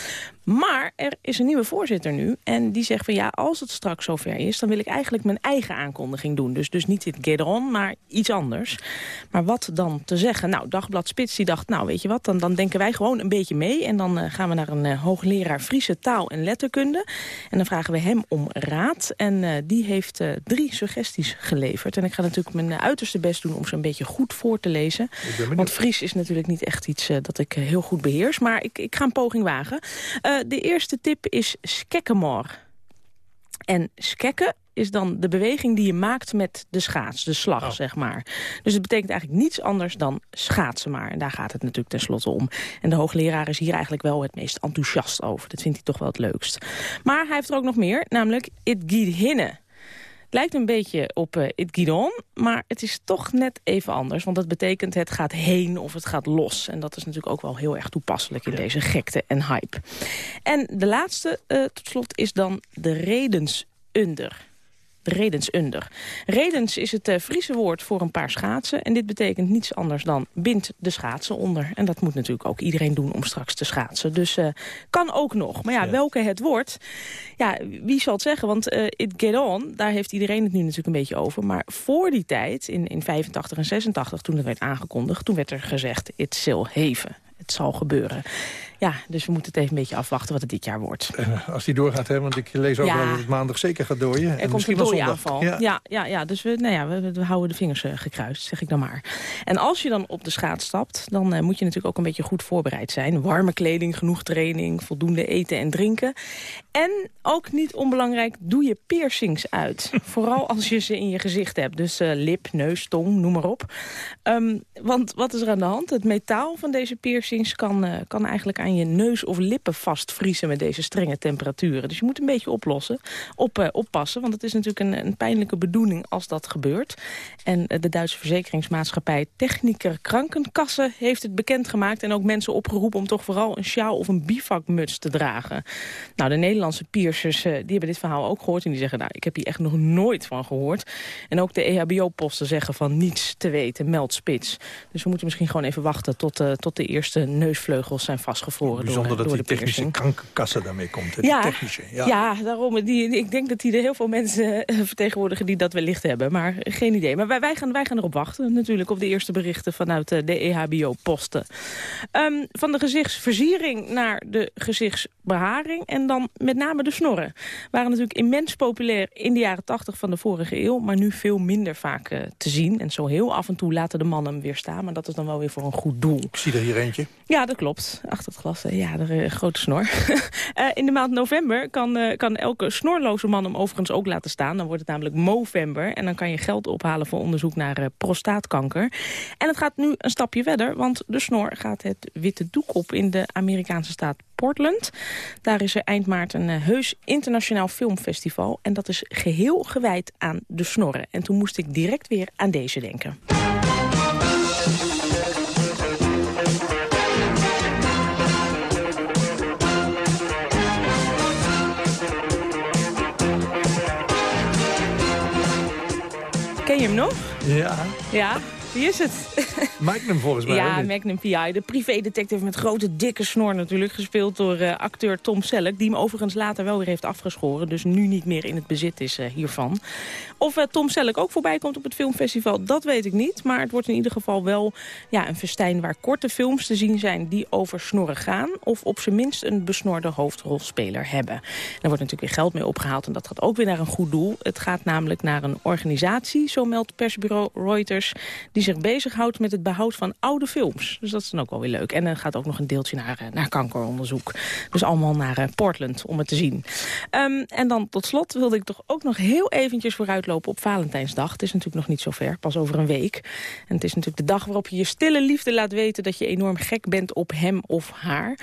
Maar er is een nieuwe voorzitter nu. En die zegt van ja, als het straks zover is... dan wil ik eigenlijk mijn eigen aankondiging doen. Dus, dus niet dit get on, maar iets anders. Maar wat dan te zeggen? Nou, Dagblad Spits die dacht, nou weet je wat... dan, dan denken wij gewoon een beetje mee. En dan eh, gaan we naar een eh, hoogleraar Friese taal en letterkunde. En dan vragen we hem om raad. En eh, die heeft drie suggesties geleverd. En ik ga natuurlijk mijn uiterste best doen om ze een beetje goed voor te lezen. Want Fries is natuurlijk niet echt iets dat ik heel goed beheers. Maar ik, ik ga een poging wagen. Eh, de eerste tip is skekkemor. En skekken is dan de beweging die je maakt met de schaats, de slag, zeg maar. Dus het betekent eigenlijk niets anders dan schaatsen maar. En daar gaat het natuurlijk tenslotte om. En de hoogleraar is hier eigenlijk wel het meest enthousiast over. Dat vindt hij toch wel het leukst. Maar hij heeft er ook nog meer, namelijk it giet hinne. Het lijkt een beetje op uh, It Get On, maar het is toch net even anders. Want dat betekent het gaat heen of het gaat los. En dat is natuurlijk ook wel heel erg toepasselijk in deze gekte en hype. En de laatste uh, tot slot is dan de redensunder. De redensunder. Redens is het uh, Friese woord voor een paar schaatsen. En dit betekent niets anders dan bind de schaatsen onder. En dat moet natuurlijk ook iedereen doen om straks te schaatsen. Dus uh, kan ook nog. Maar ja, ja, welke het wordt, ja, wie zal het zeggen? Want uh, It Get On, daar heeft iedereen het nu natuurlijk een beetje over. Maar voor die tijd, in, in 85 en 86, toen het werd aangekondigd... toen werd er gezegd, it zal heven. Het zal gebeuren. Ja, dus we moeten het even een beetje afwachten wat het dit jaar wordt. En als die doorgaat, hè, want ik lees ook Ja. dat het maandag zeker gaat dooien. Er en komt een dooiaanval. Ja. Ja, ja, ja, dus we, nou ja, we, we houden de vingers eh, gekruist, zeg ik dan maar. En als je dan op de schaats stapt, dan eh, moet je natuurlijk ook een beetje goed voorbereid zijn. Warme kleding, genoeg training, voldoende eten en drinken. En ook niet onbelangrijk, doe je piercings uit. [laughs] Vooral als je ze in je gezicht hebt. Dus eh, lip, neus, tong, noem maar op. Ehm, want wat is er aan de hand? Het metaal van deze piercings kan, eh, kan eigenlijk aan je neus of lippen vastvriezen met deze strenge temperaturen. Dus je moet een beetje oplossen, op, eh, oppassen. Want het is natuurlijk een, een pijnlijke bedoeling als dat gebeurt. En eh, de Duitse verzekeringsmaatschappij Techniker Krankenkassen heeft het bekendgemaakt. En ook mensen opgeroepen om toch vooral een sjaal of een bivakmuts te dragen. Nou, de Nederlandse piercers eh, die hebben dit verhaal ook gehoord. En die zeggen, nou, ik heb hier echt nog nooit van gehoord. En ook de EHBO-posten zeggen van niets te weten, meld spits. Dus we moeten misschien gewoon even wachten tot, tot de eerste neusvleugels zijn vastgevroren Bijzonder door, dat door die de technische piercing. kankerkassen daarmee komt. hè, die Ja, technische. ja. Ja. daarom. Die, ik denk dat die er heel veel mensen eh, vertegenwoordigen die dat wellicht hebben. Maar geen idee. Maar wij, wij, gaan, wij gaan erop wachten natuurlijk op de eerste berichten vanuit eh, de EHBO-posten. Ehm, van de gezichtsversiering naar de gezichtsbeharing en dan met name de snorren. Waren natuurlijk immens populair in de jaren 80 van de vorige eeuw, maar nu veel minder vaak eh, te zien. En zo heel af en toe laten de mannen hem weer staan, maar dat is dan wel weer voor een goed doel. Ik zie er hier eentje. Ja, dat klopt. Achter het glas, eh, ja, de eh, grote snor. [laughs] Eh, in de maand november kan, kan elke snorloze man hem overigens ook laten staan. Dan wordt het namelijk Movember. En dan kan je geld ophalen voor onderzoek naar prostaatkanker. En het gaat nu een stapje verder, want de snor gaat het witte doek op in de Amerikaanse staat Portland. Daar is er eind maart een heus internationaal filmfestival. En dat is geheel gewijd aan de snorren. En toen moest ik direct weer aan deze denken. Ken je hem nog? Ja. Ja? Wie is het? [laughs] Magnum volgens mij. Ja? Magnum P.I. De privédetective met grote dikke snor natuurlijk. Gespeeld door eh, acteur Tom Selleck. Die hem overigens later wel weer heeft afgeschoren. Dus nu niet meer in het bezit is eh, hiervan. Of eh, Tom Selleck ook voorbij komt op het filmfestival, dat weet ik niet. Maar het wordt in ieder geval wel ja, een festijn waar korte films te zien zijn... die over snorren gaan. Of op zijn minst een besnorde hoofdrolspeler hebben. Er wordt natuurlijk weer geld mee opgehaald. En dat gaat ook weer naar een goed doel. Het gaat namelijk naar een organisatie, zo meldt persbureau Reuters... die zich bezighoudt met het behoud van oude films. Dus dat is dan ook wel weer leuk. En er gaat ook nog een deeltje naar, eh, naar kankeronderzoek. Dus allemaal naar eh, Portland om het te zien. Ehm, en dan tot slot wilde ik toch ook nog heel eventjes vooruitlopen op Valentijnsdag. Het is natuurlijk nog niet zo ver, pas over een week. En het is natuurlijk de dag waarop je je stille liefde laat weten... dat je enorm gek bent op hem of haar.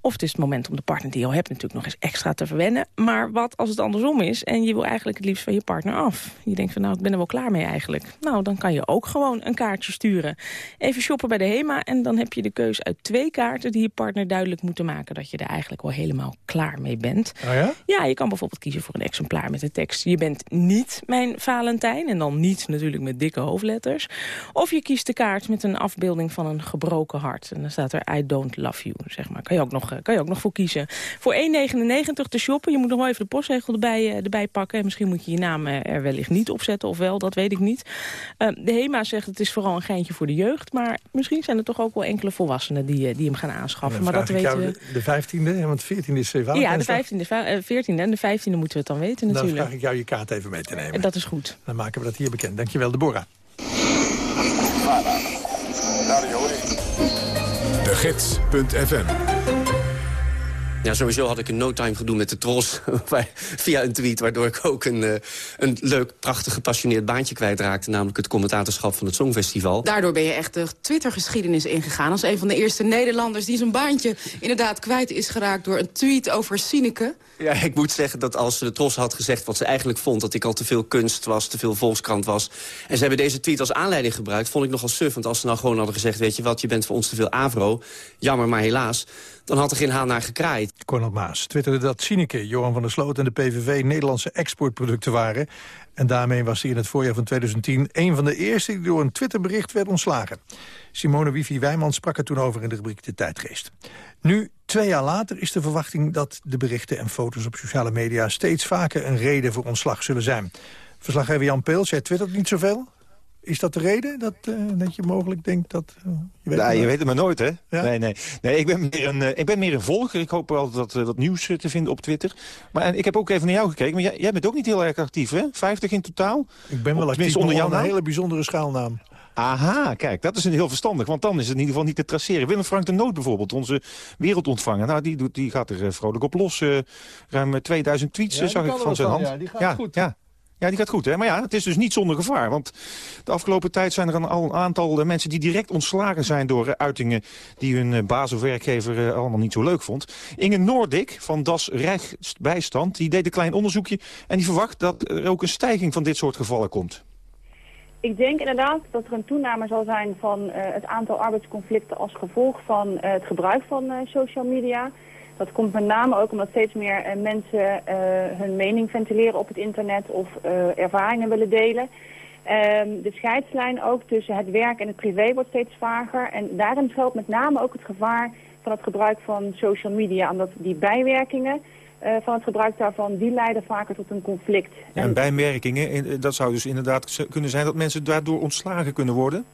Of het is het moment om de partner die je al hebt natuurlijk nog eens extra te verwennen. Maar wat als het andersom is en je wil eigenlijk het liefst van je partner af? Je denkt van nou, ik ben er wel klaar mee eigenlijk. Nou, dan kan je ook gewoon een kaartje sturen. Even shoppen bij de HEMA en dan heb je de keus uit twee kaarten... die je partner duidelijk moeten maken dat je er eigenlijk wel helemaal klaar mee bent. Oh ja? Ja, je kan bijvoorbeeld kiezen voor een exemplaar met de tekst... je bent niet mijn Valentijn en dan niet natuurlijk met dikke hoofdletters. Of je kiest de kaart met een afbeelding van een gebroken hart. En dan staat er I don't love you, zeg maar. Kan je ook nog, eh, kan je ook nog voor kiezen. Voor 1,99 te shoppen. Je moet nog wel even de postzegel erbij, eh, erbij pakken. En misschien moet je je naam eh, er wellicht niet opzetten of wel, dat weet ik niet. De HEMA zegt het is vooral een geintje voor de jeugd. Maar misschien zijn er toch ook wel enkele volwassenen die, die hem gaan aanschaffen. Dan Maar dat weten we... de, de 15e, hè, want 14 is eh, Ja, de Valentijnsdag. 15e, va- eh, 14e en de 15e moeten we het dan weten Dan natuurlijk. vraag ik jou je kaart even mee te nemen. En dat is goed. Dan maken we dat hier bekend. Dankjewel, Deborah. Gids.fm Ja, sowieso had ik een no time gedoe met de trolls. [laughs] Via een tweet... waardoor ik ook een, eh, een leuk, prachtig, gepassioneerd baantje kwijtraakte... namelijk het commentatorschap van het Songfestival. Daardoor ben je echt de Twitter-geschiedenis ingegaan... als een van de eerste Nederlanders die zijn baantje inderdaad kwijt is geraakt... door een tweet over Sineke. Ja, ik moet zeggen dat als de Tros had gezegd wat ze eigenlijk vond... dat ik al te veel kunst was, te veel volkskrant was... en ze hebben deze tweet als aanleiding gebruikt... vond ik nogal suf, want als ze nou gewoon hadden gezegd... weet je wat, je bent voor ons te veel avro, jammer maar helaas... dan had er geen haan naar gekraaid. Cornel Maas twitterde dat Sineke, Johan van der Sloot en de PVV... Nederlandse exportproducten waren. En daarmee was hij in het voorjaar van 2010... een van de eerste die door een Twitterbericht werd ontslagen. Simone Wifi Wijman sprak er toen over in de rubriek De Tijdgeest. Nu, twee jaar later, is de verwachting dat de berichten en foto's op sociale media... steeds vaker een reden voor ontslag zullen zijn. Verslaggever Jan Peels, jij twittert niet zoveel. Is dat de reden dat, eh, dat je mogelijk denkt dat... eh, je weet Nou, het je maar. weet het maar nooit, hè? Ja? Nee, nee. nee ik, ben meer een, eh, ik ben meer een volger. Ik hoop wel dat, dat nieuws te vinden op Twitter. Maar en ik heb ook even naar jou gekeken. Maar jij, jij bent ook niet heel erg actief, hè? 50 in totaal? Ik ben wel Of actief onder jouw een hele bijzondere schaalnaam. Aha, kijk, dat is een heel verstandig. Want dan is het in ieder geval niet te traceren. Willem-Frank de Noot bijvoorbeeld, onze wereldontvanger. Nou, die, doet, die gaat er vrolijk op los. ruim eh, 2000 tweets Ja, zag ik van zijn hand. ja, die gaat goed. Ja, ja, die gaat goed, hè? Maar ja, het is dus niet zonder gevaar. Want de afgelopen tijd zijn er een, al een aantal eh, mensen... die direct ontslagen zijn door eh, uitingen... die hun eh, baas of werkgever allemaal niet zo leuk vond. Inge Noordik van Das Rijksbijstand... die deed een klein onderzoekje... en die verwacht dat er ook een stijging van dit soort gevallen komt. Ik denk inderdaad dat er een toename zal zijn van het aantal arbeidsconflicten als gevolg van het gebruik van social media. Dat komt met name ook omdat steeds meer eh, mensen eh, hun mening ventileren op het internet of eh, ervaringen willen delen. Ehm, de scheidslijn ook tussen het werk en het privé wordt steeds vager. En daarin geldt met name ook het gevaar van het gebruik van social media. Omdat die bijwerkingen van het gebruik daarvan, die leiden vaker tot een conflict. Ja, en bijwerkingen, eh, dat zou dus inderdaad kunnen zijn... dat mensen daardoor ontslagen kunnen worden?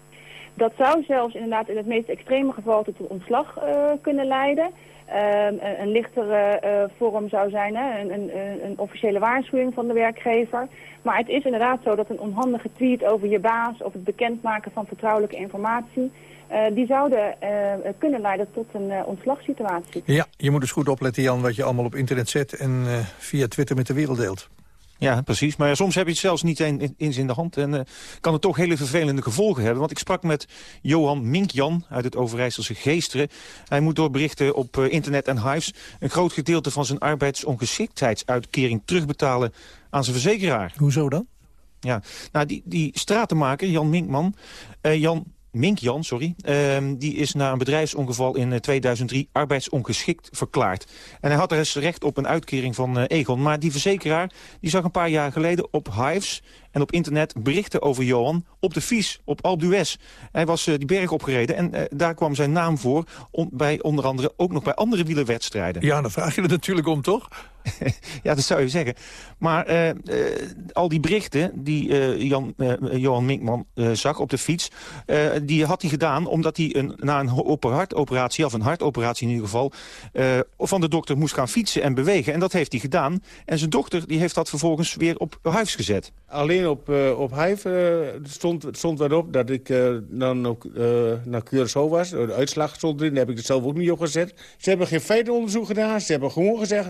Dat zou zelfs inderdaad in het meest extreme geval tot een ontslag kunnen leiden. Ehm, een, een lichtere eh, vorm zou zijn, hè? Een, een, een- officiële waarschuwing van de werkgever. Maar het is inderdaad zo dat een onhandige tweet over je baas of het bekendmaken van vertrouwelijke informatie, eh, die zouden eh, kunnen leiden tot een eh, ontslagsituatie. Ja, je moet dus goed opletten, Jan, wat je allemaal op internet zet... en via Twitter met de wereld deelt. Ja, precies. Maar ja, soms heb je het zelfs niet eens in de hand. En eh, kan het toch hele vervelende gevolgen hebben. Want ik sprak met Johan Minkjan uit het Overijsselse Geesteren. Hij moet door berichten op eh, internet en Hives... een groot gedeelte van zijn arbeidsongeschiktheidsuitkering terugbetalen aan zijn verzekeraar. Hoezo dan? Ja, nou die, die stratenmaker, Jan Minkman, eh, Jan Minkjan, sorry, ehm, die is na een bedrijfsongeval in eh, 2003 arbeidsongeschikt verklaard. En hij had er eens recht op een uitkering van eh, Egon. Maar die verzekeraar die zag een paar jaar geleden op Hives en op internet berichten over Johan op de fiets, op Alpe d'Huez. Hij was eh, die berg opgereden en eh, daar kwam zijn naam voor... on- bij onder andere ook nog bij andere wielerwedstrijden. Ja, dan vraag je er natuurlijk om, toch? [laughs] ja, dat zou je zeggen. Maar eh, eh, al die berichten die eh, Jan, eh, Johan Minkman eh, zag op de fiets... eh, die had hij gedaan omdat hij een, na een open hartoperatie... of een hartoperatie in ieder geval... eh, van de dokter moest gaan fietsen en bewegen. En dat heeft hij gedaan. En zijn dochter die heeft dat vervolgens weer op huis gezet. Alleen op, eh op Hive eh, stond, stond wat op dat ik eh, dan ook naar Curaçao was. De uitslag stond erin, daar heb ik het zelf ook niet op gezet. Ze hebben geen feitenonderzoek gedaan. Ze hebben gewoon gezegd,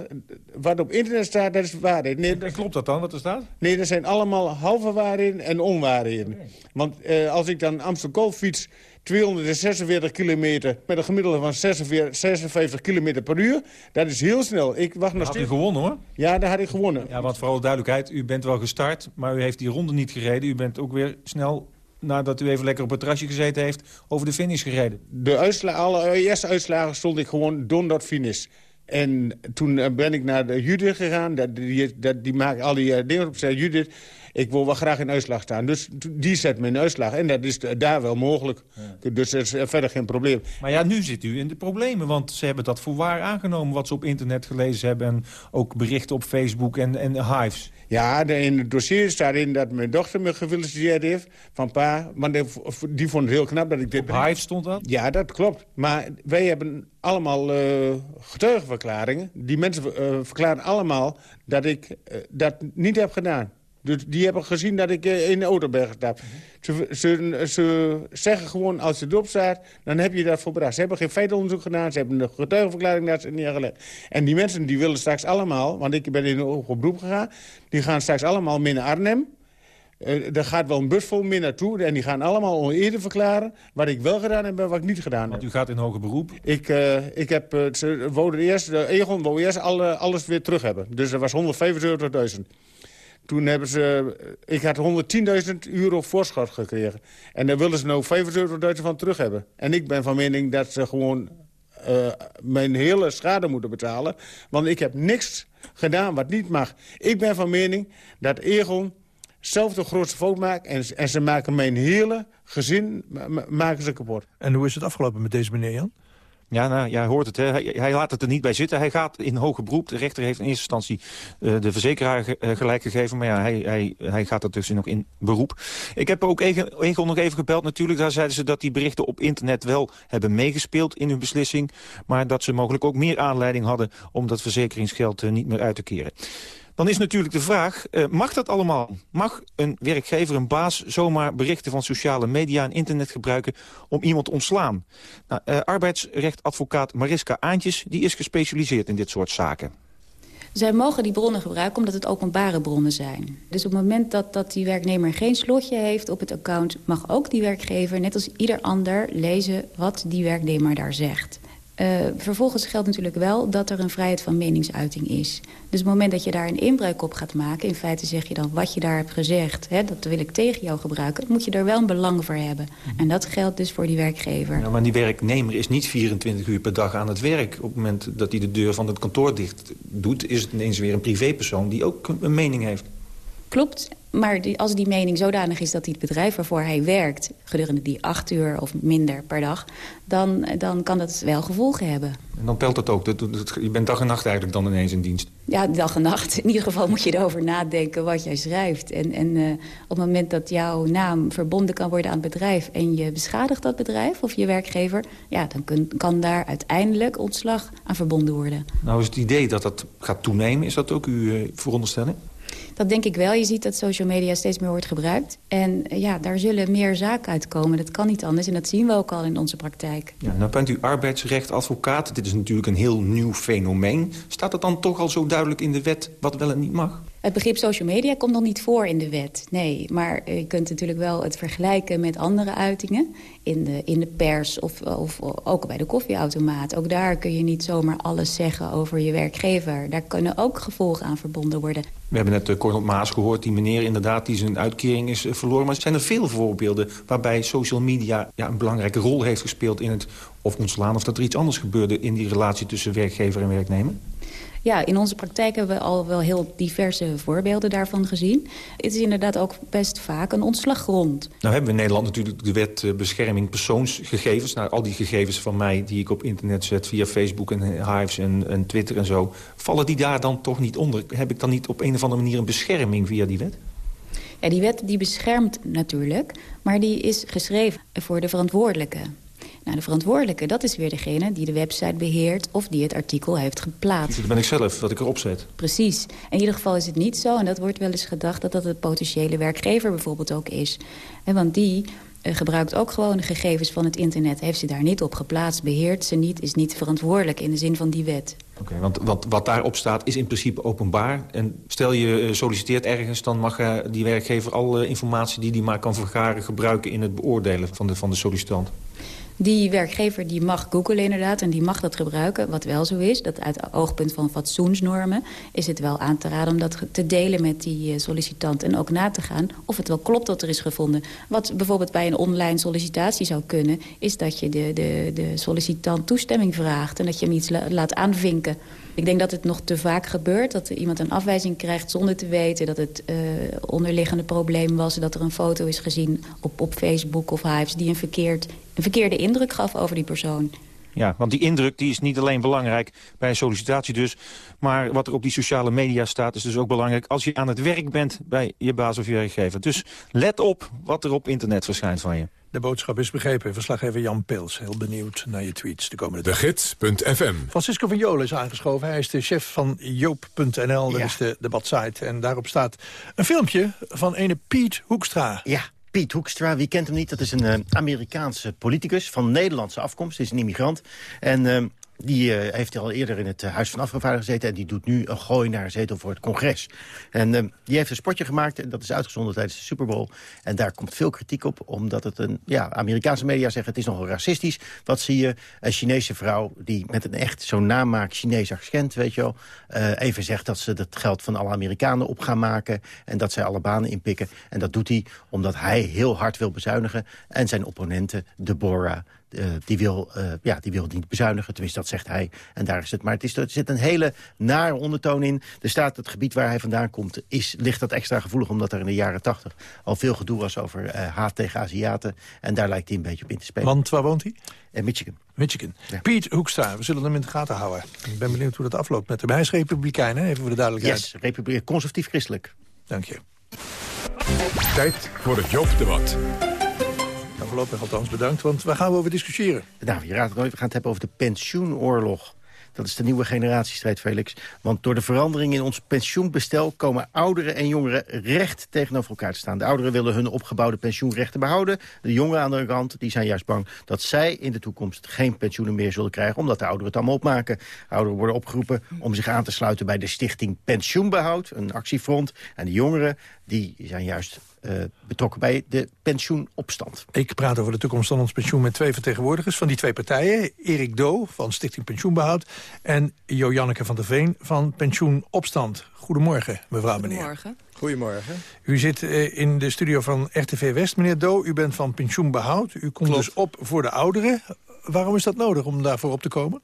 wat op internet staat, dat is waarheid. Nee, dat, Klopt dat dan, wat er staat? nee, dat zijn allemaal halve waarheden en onwaarheden. Want eh, als ik dan Amsterdam fiets 246 kilometer... met een gemiddelde van 46, 56 kilometer per uur, dat is heel snel. Ik wacht nog Had u gewonnen hoor. Ja, daar had ik gewonnen. Ja, want voor alle duidelijkheid, u bent wel gestart... maar u heeft die ronde niet gereden. U bent ook weer snel, nadat u even lekker op het terrasje gezeten heeft... over de finish gereden. De uitsla alle eerste uitslagen stond ik gewoon don dat finish. En toen eh, ben ik naar de Judith gegaan. Dat, die, dat, die maakt al die eh, dingen op. Zei Judith, ik wil wel graag in uitslag staan. Dus die zet me in uitslag. En dat is daar wel mogelijk. Dus dat is eh, verder geen probleem. Maar ja, nu zit u in de problemen, want ze hebben dat voor waar aangenomen... wat ze op internet gelezen hebben en ook berichten op Facebook en, en Hives. Ja, in het dossier staat in dat mijn dochter me gefeliciteerd heeft van pa. Want die, vond het heel knap dat ik dit... Op Hive stond dat? Ja, dat klopt. Maar wij hebben allemaal eh, getuigenverklaringen. Die mensen eh, verklaren allemaal dat ik dat niet heb gedaan. Dus die hebben gezien dat ik eh, in de auto ben gestapt. Ze, ze, ze zeggen gewoon, als het erop staat, dan heb je dat volbracht. Ze hebben geen feitenonderzoek gedaan, ze hebben een getuigenverklaring naast neergelegd. En die mensen die willen straks allemaal, want ik ben in een hoger beroep gegaan... die gaan straks allemaal mee naar Arnhem... Eh, er gaat wel een bus vol mee naartoe en die gaan allemaal al eerder verklaren... wat ik wel gedaan heb en wat ik niet gedaan heb. Want u gaat in hoger beroep. Ik, eh, ik heb, ze eerst, de Egon wou eerst alle, alles weer terug hebben. Dus dat was 175.000. Toen hebben ze, ik had 110.000 euro voorschot gekregen. En daar willen ze nou 75.000 van terug hebben. En ik ben van mening dat ze gewoon eh, mijn hele schade moeten betalen. Want ik heb niks gedaan wat niet mag. Ik ben van mening dat Egon zelf de grootste fout maakt... en, en ze maken mijn hele gezin ma- ma- maken ze kapot. En hoe is het afgelopen met deze meneer, Jan? Ja, nou, hoort het. Hè. Hij, hij laat het er niet bij zitten. Hij gaat in hoger beroep. De rechter heeft in eerste instantie eh, de verzekeraar eh, gelijk gegeven. Maar ja, hij, hij, hij gaat er dus nog in beroep. Ik heb ook Egon nog even gebeld natuurlijk. Daar zeiden ze dat die berichten op internet wel hebben meegespeeld in hun beslissing. Maar dat ze mogelijk ook meer aanleiding hadden om dat verzekeringsgeld eh, niet meer uit te keren. Dan is natuurlijk de vraag, eh, mag dat allemaal? Mag een werkgever, een baas, zomaar berichten van sociale media en internet gebruiken om iemand te ontslaan? Nou, eh, arbeidsrechtadvocaat Mariska Aantjes die is gespecialiseerd in dit soort zaken. Zij mogen die bronnen gebruiken omdat het openbare bronnen zijn. Dus op het moment dat, dat die werknemer geen slotje heeft op het account... mag ook die werkgever, net als ieder ander, lezen wat die werknemer daar zegt. Eh, vervolgens geldt natuurlijk wel dat er een vrijheid van meningsuiting is. Dus op het moment dat je daar een inbreuk op gaat maken... in feite zeg je dan wat je daar hebt gezegd... Hè, dat wil ik tegen jou gebruiken... moet je er wel een belang voor hebben. En dat geldt dus voor die werkgever. Ja, maar die werknemer is niet 24 uur per dag aan het werk. Op het moment dat hij de deur van het kantoor dicht doet... is het ineens weer een privépersoon die ook een mening heeft. Klopt, maar die, als die mening zodanig is dat hij het bedrijf waarvoor hij werkt... gedurende die acht uur of minder per dag... dan, dan kan dat wel gevolgen hebben. En dan telt dat ook. Dat, dat- je bent dag en nacht eigenlijk dan ineens in dienst. Ja, dag en nacht. In ieder geval moet je erover nadenken wat jij schrijft. En, en eh, op het moment dat jouw naam verbonden kan worden aan het bedrijf... en je beschadigt dat bedrijf of je werkgever... ja, dan kun- kan daar uiteindelijk ontslag aan verbonden worden. Nou is het idee dat dat gaat toenemen. Is dat ook uw eh, veronderstelling? Dat denk ik wel. Je ziet dat social media steeds meer wordt gebruikt. En eh, ja, daar zullen meer zaken uitkomen. Dat kan niet anders en dat zien we ook al in onze praktijk. Ja, nou bent u arbeidsrechtadvocaat. Dit is natuurlijk een heel nieuw fenomeen. Staat dat dan toch al zo duidelijk in de wet wat wel en niet mag? Het begrip social media komt nog niet voor in de wet, nee. Maar eh, je kunt natuurlijk wel het vergelijken met andere uitingen... in de, in de pers of, of ook bij de koffieautomaat. Ook daar kun je niet zomaar alles zeggen over je werkgever. Daar kunnen ook gevolgen aan verbonden worden. We hebben net uh, Cornel Maas gehoord, die meneer inderdaad die zijn uitkering is eh, verloren. Maar zijn er veel voorbeelden waarbij social media ja, een belangrijke rol heeft gespeeld in het of ontslaan... of dat er iets anders gebeurde in die relatie tussen werkgever en werknemer? Ja, in onze praktijk hebben we al wel heel diverse voorbeelden daarvan gezien. Het is inderdaad ook best vaak een ontslaggrond. Nou hebben we in Nederland natuurlijk de wet eh, bescherming persoonsgegevens. Nou, al die gegevens van mij die ik op internet zet via Facebook en Hives en, en Twitter en zo. Vallen die daar dan toch niet onder? Heb ik dan niet op een of andere manier een bescherming via die wet? Ja, die wet die beschermt natuurlijk, maar die is geschreven voor de verantwoordelijke. Nou, de verantwoordelijke, dat is weer degene die de website beheert... of die het artikel heeft geplaatst. Dus dat ben ik zelf, wat ik erop zet. Precies. In ieder geval is het niet zo, en dat wordt wel eens gedacht... dat dat de potentiële werkgever bijvoorbeeld ook is. En want die eh, gebruikt ook gewoon de gegevens van het internet. Heeft ze daar niet op geplaatst, beheert ze niet... is niet verantwoordelijk in de zin van die wet. Oké, want wat, wat daarop staat is in principe openbaar. En stel je eh, solliciteert ergens, dan mag eh, die werkgever alle informatie die die maar kan vergaren gebruiken in het beoordelen van de, van de sollicitant. Die werkgever die mag googlen inderdaad en die mag dat gebruiken. Wat wel zo is, dat uit oogpunt van fatsoensnormen... is het wel aan te raden om dat te delen met die eh, sollicitant... en ook na te gaan of het wel klopt wat er is gevonden. Wat bijvoorbeeld bij een online sollicitatie zou kunnen... is dat je de, de, de sollicitant toestemming vraagt... en dat je hem iets la- laat aanvinken. Ik denk dat het nog te vaak gebeurt dat iemand een afwijzing krijgt... zonder te weten dat het eh, onderliggende probleem was... dat er een foto is gezien op, op Facebook of Hives... die een, verkeerd, een verkeerde indruk gaf over die persoon. Ja, want die indruk die is niet alleen belangrijk bij een sollicitatie dus... maar wat er op die sociale media staat is dus ook belangrijk... als je aan het werk bent bij je baas of je werkgever. Dus let op wat er op internet verschijnt van je. De boodschap is begrepen. Verslaggever Jan Pils, heel benieuwd naar je tweets de komende De dag. Gids.fm. Francisco van Jolen is aangeschoven. Hij is de chef van Joop.nl, dat Ja. is de debatsite. En daarop staat een filmpje van ene Piet Hoekstra. Ja, Piet Hoekstra, wie kent hem niet? Dat is een eh, Amerikaanse politicus van Nederlandse afkomst. is een immigrant. En eh, die eh, heeft al eerder in het eh, Huis van Afgevaardigden gezeten... en die doet nu een gooi naar zetel voor het congres. En eh, die heeft een spotje gemaakt, en dat is uitgezonden tijdens de Super Bowl. En daar komt veel kritiek op, omdat het een... ja, Amerikaanse media zeggen het is nogal racistisch. Wat zie je? Een Chinese vrouw die met een echt zo'n namaak Chinees accent, weet je wel... even zegt dat ze het geld van alle Amerikanen op gaan maken... en dat zij alle banen inpikken. En dat doet hij omdat hij heel hard wil bezuinigen. En zijn opponenten, Deborah, eh, die, wil, eh, ja, die wil niet bezuinigen. Tenminste, dat zegt hij. En daar is het. Maar het is, er zit een hele nare ondertoon in. Er staat het gebied waar hij vandaan komt, is, ligt dat extra gevoelig... omdat er in de jaren tachtig al veel gedoe was over eh, haat tegen Aziaten. En daar lijkt hij een beetje op in te spelen. Want waar woont hij? In Michigan. Michigan. Piet Hoekstra, we zullen hem in de gaten houden. Ik ben benieuwd hoe dat afloopt met hem. Hij is republikein, hè? even voor de duidelijkheid. Yes, republiek, conservatief-christelijk. Dank je. Tijd voor het Joop-debat. Althans bedankt, want waar gaan we over discussiëren? Nou, je raadt het nooit. We gaan het hebben over de pensioenoorlog. Dat is de nieuwe generatiestrijd, Felix. Want door de verandering in ons pensioenbestel... komen ouderen en jongeren recht tegenover elkaar te staan. De ouderen willen hun opgebouwde pensioenrechten behouden. De jongeren aan de kant die zijn juist bang... dat zij in de toekomst geen pensioenen meer zullen krijgen... omdat de ouderen het allemaal opmaken. Ouderen worden opgeroepen om zich aan te sluiten bij de stichting Pensioenbehoud. Een actiefront. En de jongeren die zijn juist betrokken bij de pensioenopstand. Ik praat over de toekomst van ons pensioen met twee vertegenwoordigers van die twee partijen. Erik Do van Stichting Pensioenbehoud en Jo Janneke van der Veen van Pensioenopstand. Goedemorgen, mevrouw meneer. Goedemorgen. Goedemorgen. U zit eh, in de studio van RTV West, meneer Do. U bent van Pensioenbehoud. U komt dus op voor de ouderen. Waarom is dat nodig om daarvoor op te komen?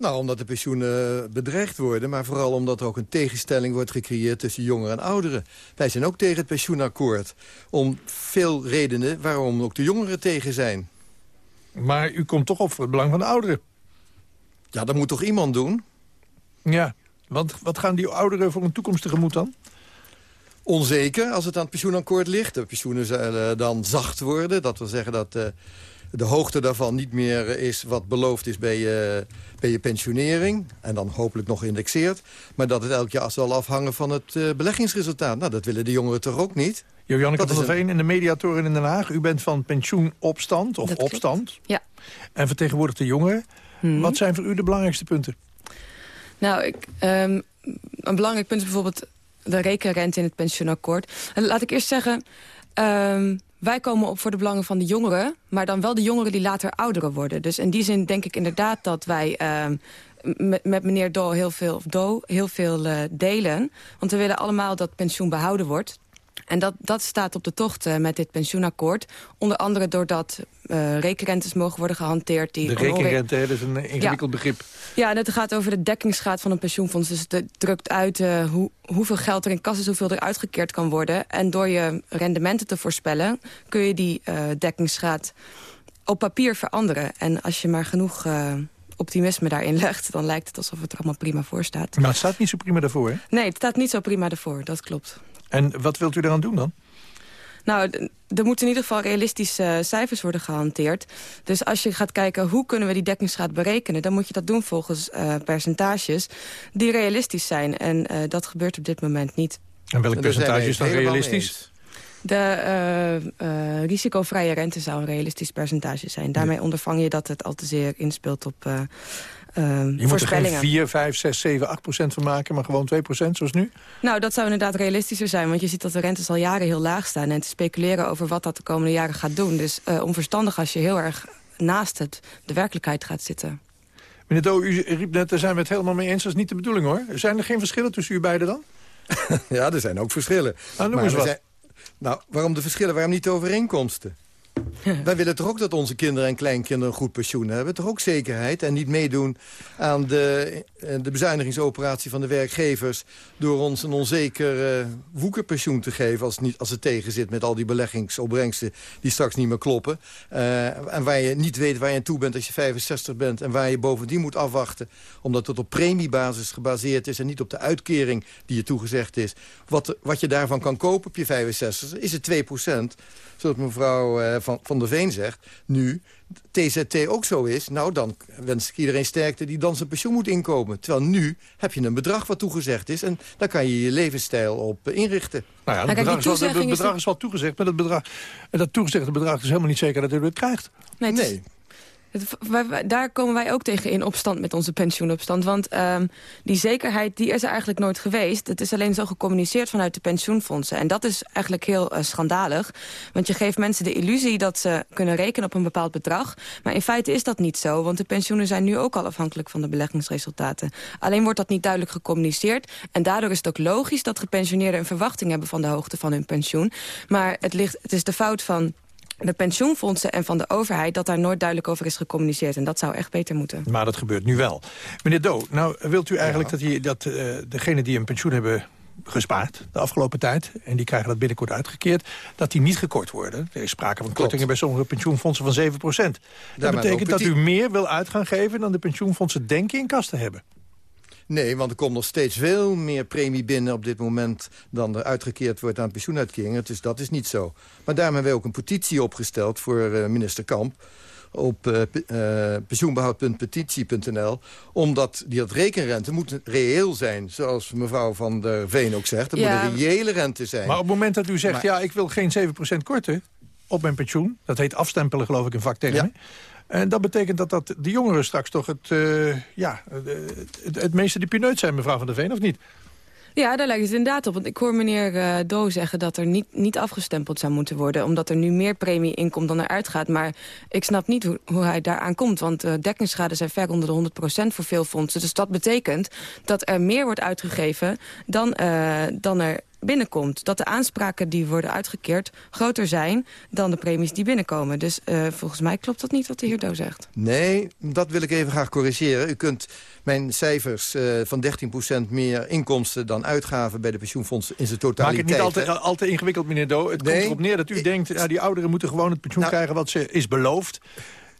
Nou, omdat de pensioenen bedreigd worden... maar vooral omdat er ook een tegenstelling wordt gecreëerd... tussen jongeren en ouderen. Wij zijn ook tegen het pensioenakkoord. Om veel redenen waarom ook de jongeren tegen zijn. Maar u komt toch op voor het belang van de ouderen? Ja, dat moet toch iemand doen? Ja, want wat gaan die ouderen voor een toekomst tegemoet dan? Onzeker als het aan het pensioenakkoord ligt. De pensioenen zullen dan zacht worden. Dat wil zeggen dat eh, de hoogte daarvan niet meer is wat beloofd is bij je, bij je pensionering. En dan hopelijk nog geïndexeerd. Maar dat het elk jaar zal afhangen van het eh, beleggingsresultaat. Nou, dat willen de jongeren toch ook niet? Jo-Janneke Dat van is der een- Veen in de Mediatoren in Den Haag. U bent van pensioenopstand of opstand. Ja. En vertegenwoordigt de jongeren. Mhm. Wat zijn voor u de belangrijkste punten? Nou, ik, ehm, een belangrijk punt is bijvoorbeeld de rekenrente in het pensioenakkoord. En laat ik eerst zeggen, ehm, wij komen op voor de belangen van de jongeren... maar dan wel de jongeren die later ouderen worden. Dus in die zin denk ik inderdaad dat wij... ehm, met, meneer Do heel veel, Do, heel veel eh, delen. Want we willen allemaal dat pensioen behouden wordt. En dat, dat staat op de tocht eh, met dit pensioenakkoord. Onder andere doordat eh rekenrentes mogen worden gehanteerd. Die De rekenrente, hè, dat is een ingewikkeld begrip. Ja, en het gaat over de dekkingsgraad van een pensioenfonds. Dus het drukt uit eh, hoe, hoeveel geld er in kas is, hoeveel er uitgekeerd kan worden. En door je rendementen te voorspellen, kun je die dekkingsgraad op papier veranderen. En als je maar genoeg optimisme daarin [laughs] legt, dan lijkt het alsof het er allemaal prima voor staat. Maar het staat niet zo prima daarvoor, hè? Nee, het staat niet zo prima ervoor, dat klopt. En wat wilt u eraan doen dan? Nou, er moeten in ieder geval realistische eh, cijfers worden gehanteerd. Dus als je gaat kijken hoe kunnen we die dekkingsgraad berekenen... dan moet je dat doen volgens eh, percentages die realistisch zijn. En eh, dat gebeurt op dit moment niet. En welk percentage is dan realistisch? De eh, eh, risicovrije rente zou een realistisch percentage zijn. Daarmee ondervang je dat het al te zeer inspeelt op eh, eh, Je moet er geen voorspellingen. 4, 5, 6, 7, 8 procent van maken, maar gewoon 2 procent zoals nu? Nou, dat zou inderdaad realistischer zijn. Want je ziet dat de rentes al jaren heel laag staan. En te speculeren over wat dat de komende jaren gaat doen. Dus eh, onverstandig als je heel erg naast het, de werkelijkheid gaat zitten. Meneer Do, u riep net, daar zijn we het helemaal mee eens. Dat is niet de bedoeling, hoor. Zijn er geen verschillen tussen u beiden dan? [laughs] Ja, er zijn ook verschillen. noem Maar eens we wat. zijn- nou, waarom de verschillen? Waarom niet de overeenkomsten? [laughs] Wij willen toch ook dat onze kinderen en kleinkinderen een goed pensioen hebben. Toch ook zekerheid en niet meedoen aan de, eh, de bezuinigingsoperatie van de werkgevers... door ons een onzeker eh, woekerpensioen te geven als, het niet, als het tegen zit... met al die beleggingsopbrengsten die straks niet meer kloppen. Eh, en waar je niet weet waar je aan toe bent als je 65 bent... en waar je bovendien moet afwachten omdat het op premiebasis gebaseerd is... en niet op de uitkering die je toegezegd is. Wat, wat je daarvan kan kopen op je 65 is het 2% Zoals mevrouw van, van der Veen zegt. Nu TZT ook zo is, nou dan wens ik iedereen sterkte die dan zijn pensioen moet inkomen. Terwijl nu heb je een bedrag wat toegezegd is... en daar kan je je levensstijl op eh, inrichten. Nou ja, het bedrag, is wel, het bedrag is wel toegezegd, maar dat, bedrag, en dat toegezegde bedrag is helemaal niet zeker dat u het krijgt. Nee, het is- wij- daar komen wij ook tegen in opstand met onze pensioenopstand. Want ehm, die zekerheid die is er eigenlijk nooit geweest. Het is alleen zo gecommuniceerd vanuit de pensioenfondsen. En dat is eigenlijk heel eh, schandalig. Want je geeft mensen de illusie dat ze kunnen rekenen op een bepaald bedrag. Maar in feite is dat niet zo. Want de pensioenen zijn nu ook al afhankelijk van de beleggingsresultaten. Alleen wordt dat niet duidelijk gecommuniceerd. En daardoor is het ook logisch dat gepensioneerden een verwachting hebben... van de hoogte van hun pensioen. Maar het, ligt, het is de fout van de pensioenfondsen en van de overheid... dat daar nooit duidelijk over is gecommuniceerd. En dat zou echt beter moeten. Maar dat gebeurt nu wel. Meneer Do, nou wilt u eigenlijk dat, die, dat eh, degenen die een pensioen hebben gespaard de afgelopen tijd... en die krijgen dat binnenkort uitgekeerd, dat die niet gekort worden. Er is sprake van kortingen bij sommige pensioenfondsen van 7% Dat betekent dat u meer wil uit gaan geven... dan de pensioenfondsen denken in kas te hebben. Nee, want er komt nog steeds veel meer premie binnen op dit moment... dan er uitgekeerd wordt aan pensioenuitkeringen. Dus dat is niet zo. Maar daarom hebben wij ook een petitie opgesteld voor eh, minister Kamp op eh, pe- eh, pensioenbehoud.petitie.nl. Omdat die dat rekenrente moet reëel zijn. Zoals mevrouw Van der Veen ook zegt. Het Ja. moet een reële rente zijn. Maar op het moment dat u zegt, Maar- ja, ik wil geen 7% korten op mijn pensioen... dat heet afstempelen, geloof ik, in vaktermen... En dat betekent dat, dat de jongeren straks toch het, eh, ja, het, het meeste de pineut zijn, mevrouw Van der Veen, of niet? Ja, daar lijkt het inderdaad op. Want ik hoor meneer eh Do zeggen dat er niet, niet afgestempeld zou moeten worden... omdat er nu meer premie inkomt dan er uitgaat. Maar ik snap niet hoe, hoe hij daaraan komt. Want uh, dekkingsschade zijn ver onder de 100% voor veel fondsen. Dus dat betekent dat er meer wordt uitgegeven dan, uh, dan er binnenkomt. Dat de aanspraken die worden uitgekeerd groter zijn dan de premies die binnenkomen. Dus uh, volgens mij klopt dat niet wat de heer Do zegt. Nee, dat wil ik even graag corrigeren. U kunt mijn cijfers uh, van 13% meer inkomsten dan uitgaven... bij de pensioenfondsen in zijn totaliteit. Maak het niet al te, al te ingewikkeld, meneer Do. Het nee, komt erop neer dat u ik, denkt... Ja, die ouderen moeten gewoon het pensioen nou, krijgen wat ze is beloofd.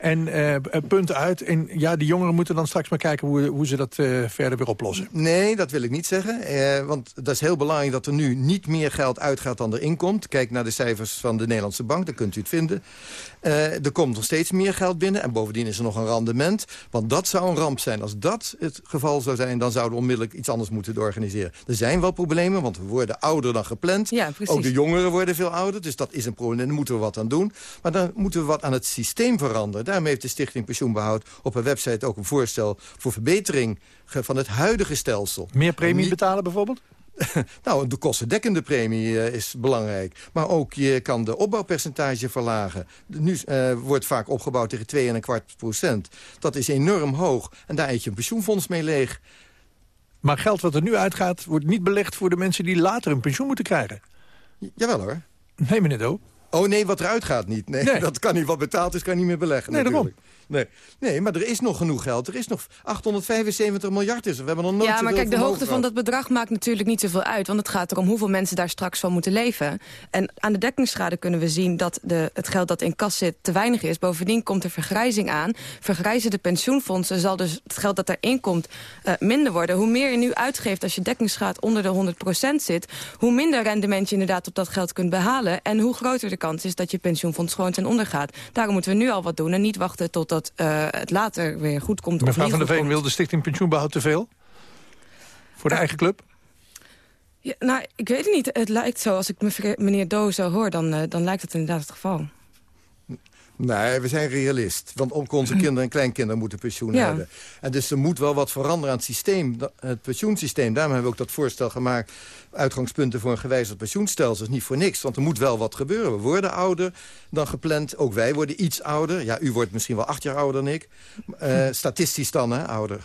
En uh, punten uit. En ja, die jongeren moeten dan straks maar kijken hoe, hoe ze dat uh, verder weer oplossen. Nee, dat wil ik niet zeggen. Want dat is heel belangrijk dat er nu niet meer geld uitgaat dan er inkomt. Kijk naar de cijfers van de Nederlandse Bank, dan kunt u het vinden. Uh, er komt nog steeds meer geld binnen. En bovendien is er nog een rendement. Want dat zou een ramp zijn. Als dat het geval zou zijn, dan zouden we onmiddellijk iets anders moeten organiseren. Er zijn wel problemen, want we worden ouder dan gepland. Ja, Ook de jongeren worden veel ouder. Dus dat is een probleem. Daar moeten we wat aan doen. Maar dan moeten we wat aan het systeem veranderen. Daarmee heeft de Stichting Pensioenbehoud op haar website ook een voorstel voor verbetering van het huidige stelsel. Meer premie betalen bijvoorbeeld? [laughs] nou, de kostendekkende premie uh, is belangrijk. Maar ook je kan de opbouwpercentage verlagen. Nu uh, wordt vaak opgebouwd tegen 2,25 procent. Dat is enorm hoog. En daar eet je een pensioenfonds mee leeg. Maar geld wat er nu uitgaat, wordt niet belegd voor de mensen die later een pensioen moeten krijgen. Jawel hoor. Nee, meneer Do. Oh nee, wat eruit gaat niet. Nee, Nee. [laughs] dat kan niet. Wat betaald is, kan niet meer beleggen Nee, daarom. Nee. nee, maar er is nog genoeg geld. Er is nog 875 miljard is er. We hebben nog nooit Ja, maar kijk, de hoogte van dat bedrag maakt natuurlijk niet zoveel uit. Want het gaat erom hoeveel mensen daar straks van moeten leven. En aan de dekkingsschade kunnen we zien dat de, het geld dat in kas zit te weinig is. Bovendien komt er vergrijzing aan. Vergrijzen de pensioenfondsen zal dus het geld dat erin komt eh, minder worden. Hoe meer je nu uitgeeft als je dekkingsgraad onder de 100% zit... hoe minder rendement je inderdaad op dat geld kunt behalen. En hoe groter de kans is dat je pensioenfonds gewoon ten onder gaat. Daarom moeten we nu al wat doen en niet wachten totdat eh, het later weer goed komt. Mevrouw van der Veen, wil de Stichting Pensioenbehoud te veel? Voor de eigen club? Ja, nou, ik weet het niet. Het lijkt zo, als ik me- meneer Do zo hoor, dan, eh, dan lijkt het inderdaad het geval. Nee, we zijn realist. Want ook onze [clears throat] kinderen en kleinkinderen moeten pensioen Ja. hebben. En dus er moet wel wat veranderen aan het systeem. Het pensioensysteem, daarom hebben we ook dat voorstel gemaakt... uitgangspunten voor een gewijzigd pensioenstelsel is niet voor niks. Want er moet wel wat gebeuren. We worden ouder dan gepland. Ook wij worden iets ouder. Ja, u wordt misschien wel acht jaar ouder dan ik. Eh, [laughs] statistisch dan, hè, ouder.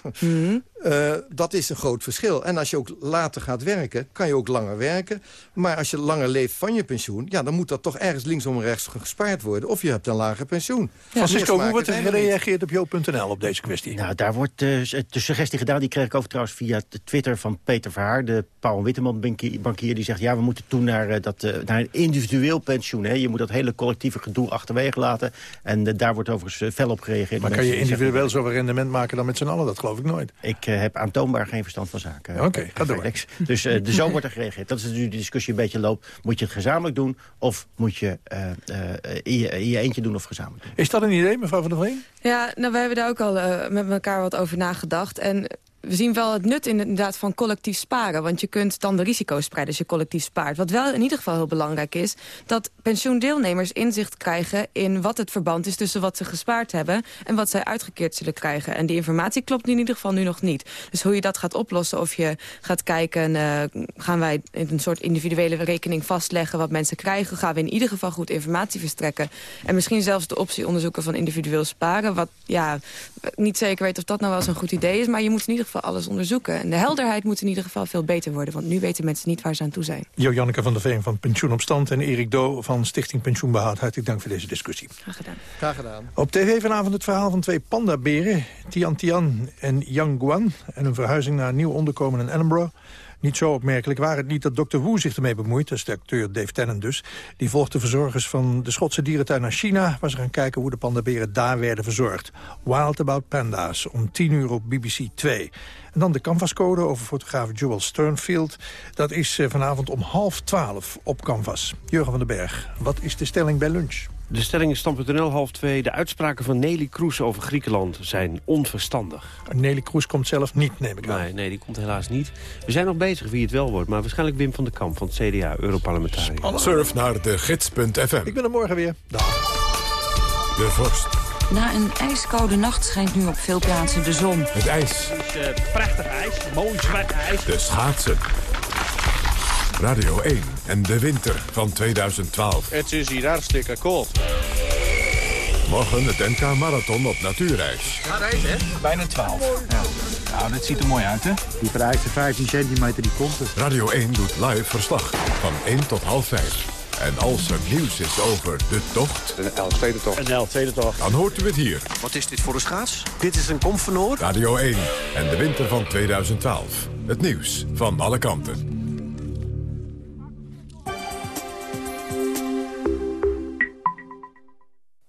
Eh, dat is een groot verschil. En als je ook later gaat werken, kan je ook langer werken. Maar als je langer leeft van je pensioen... ja, dan moet dat toch ergens linksom en rechts gespaard worden. Of je hebt een lager pensioen. Francisco, hoe wordt er gereageerd op jo.nl op deze kwestie? Nou, daar wordt eh, de suggestie gedaan, die kreeg ik over trouwens via de Twitter van Peter Verhaar, de Paul Witteman bankier, die zegt, ja, we moeten toe naar, eh, dat, naar een individueel pensioen. Hè. Je moet dat hele collectieve gedoe achterwege laten. En daar wordt overigens fel op gereageerd. Maar kan je individueel zoveel rendement maken dan met z'n allen? Dat geloof ik nooit. Ik heb aantoonbaar geen verstand van zaken. Oké, ga door. Felix. Dus eh, de zo wordt er gereageerd. Dat is nu de discussie een beetje loopt. Moet je het gezamenlijk doen of moet je eh, eh, in, je, in je eentje doen of gezamenlijk doen? Is dat een idee, mevrouw van der Veen? Ja, nou, we hebben daar ook al eh, met elkaar wat over nagedacht. En we zien wel het nut inderdaad van collectief sparen. Want je kunt dan de risico's spreiden als je collectief spaart. Wat wel in ieder geval heel belangrijk is... dat pensioendeelnemers inzicht krijgen in wat het verband is... tussen wat ze gespaard hebben en wat zij uitgekeerd zullen krijgen. En die informatie klopt in ieder geval nu nog niet. Dus hoe je dat gaat oplossen, of je gaat kijken... eh, gaan wij in een soort individuele rekening vastleggen wat mensen krijgen... gaan we in ieder geval goed informatie verstrekken. En misschien zelfs de optie onderzoeken van individueel sparen. Wat ja, niet zeker weet of dat nou wel eens een goed idee is... maar je moet in ieder geval alles onderzoeken. En de helderheid moet in ieder geval veel beter worden... want nu weten mensen niet waar ze aan toe zijn. Jo-Janneke van der Veen van Pensioen op Stand... en Erik Do van Stichting Pensioenbehoud. Hartelijk dank voor deze discussie. Graag gedaan. Graag gedaan. Op tv vanavond het verhaal van twee pandaberen, Tian Tian en Yang Guan... en een verhuizing naar een nieuw onderkomen in Edinburgh. Niet zo opmerkelijk waar het niet dat Dr. Wu zich ermee bemoeit. Dat is de acteur Dave Tennant dus. Die volgt de verzorgers van de Schotse dierentuin naar China... waar ze gaan kijken hoe de pandaberen daar werden verzorgd. Wild About Panda's, om 10 uur op BBC 2. En dan de canvascode over fotograaf Joel Sternfield. Dat is eh, vanavond om half twaalf op Canvas. Jurgen van den Berg, wat is de stelling bij lunch? De stelling is stand.nl half 2. De uitspraken van Nelly Kroes over Griekenland zijn onverstandig. Nelly Kroes komt zelf niet, neem ik aan. Nee, nee, die komt helaas niet. We zijn nog bezig wie het wel wordt, maar waarschijnlijk Wim van der Kamp van het CDA, Europarlementariër. Surf naar de gids.fm. Ik ben er morgen weer. De vorst. Na een ijskoude nacht schijnt nu op veel plaatsen de zon. Het ijs. Het is prachtig ijs, mooi zwart ijs. De schaatsen. Radio 1 en de winter van 2012. Het is hier hartstikke koud. Morgen het NK Marathon op natuurreis. Ga rijden, hè? Bijna 12. Ja. Nou, dit ziet er mooi uit, hè? Die vereiste 15 centimeter, die komt er. Radio 1 doet live verslag van 1 tot half 5. En als er nieuws is over de tocht... Een L-tweede-tocht. Een L-tweede-tocht. Dan hoort u het hier. Wat is dit voor een schaats? Dit is een komfenoor. Radio 1 en de winter van 2012. Het nieuws van alle kanten.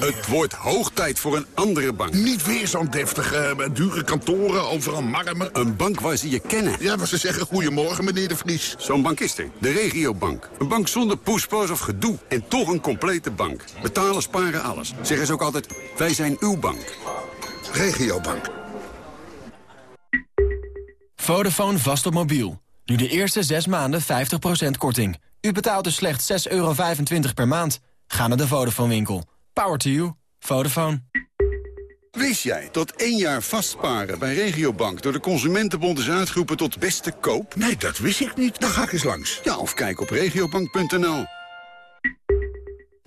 Het wordt hoog tijd voor een andere bank. Niet weer zo'n deftige, eh, dure kantoren, overal marmer. Een bank waar ze je kennen. Ja, waar ze zeggen goedemorgen, meneer de Vries. Zo'n bank is er. De regiobank. Een bank zonder poespas of gedoe. En toch een complete bank. Betalen, sparen, alles. Zeggen ze ook altijd, wij zijn uw bank. Regiobank. Vodafone vast op mobiel. Nu de eerste 6 maanden 50% korting. U betaalt dus slechts 6,25 euro per maand. Ga naar de Vodafone winkel. Power to you. Vodafone. Wist jij dat één jaar vastparen bij Regiobank door de Consumentenbond is uitgeroepen tot beste koop? Nee, dat wist ik niet. Dan ga ik eens langs. Ja, of kijk op regiobank.nl.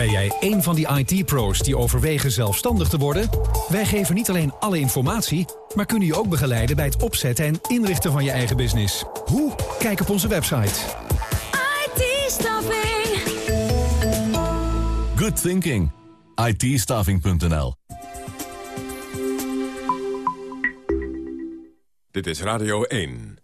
Ben jij een van die IT-pro's die overwegen zelfstandig te worden? Wij geven niet alleen alle informatie, maar kunnen je ook begeleiden bij het opzetten en inrichten van je eigen business. Hoe? Kijk op onze website. IT-staffing. Good thinking. it Dit is Radio 1.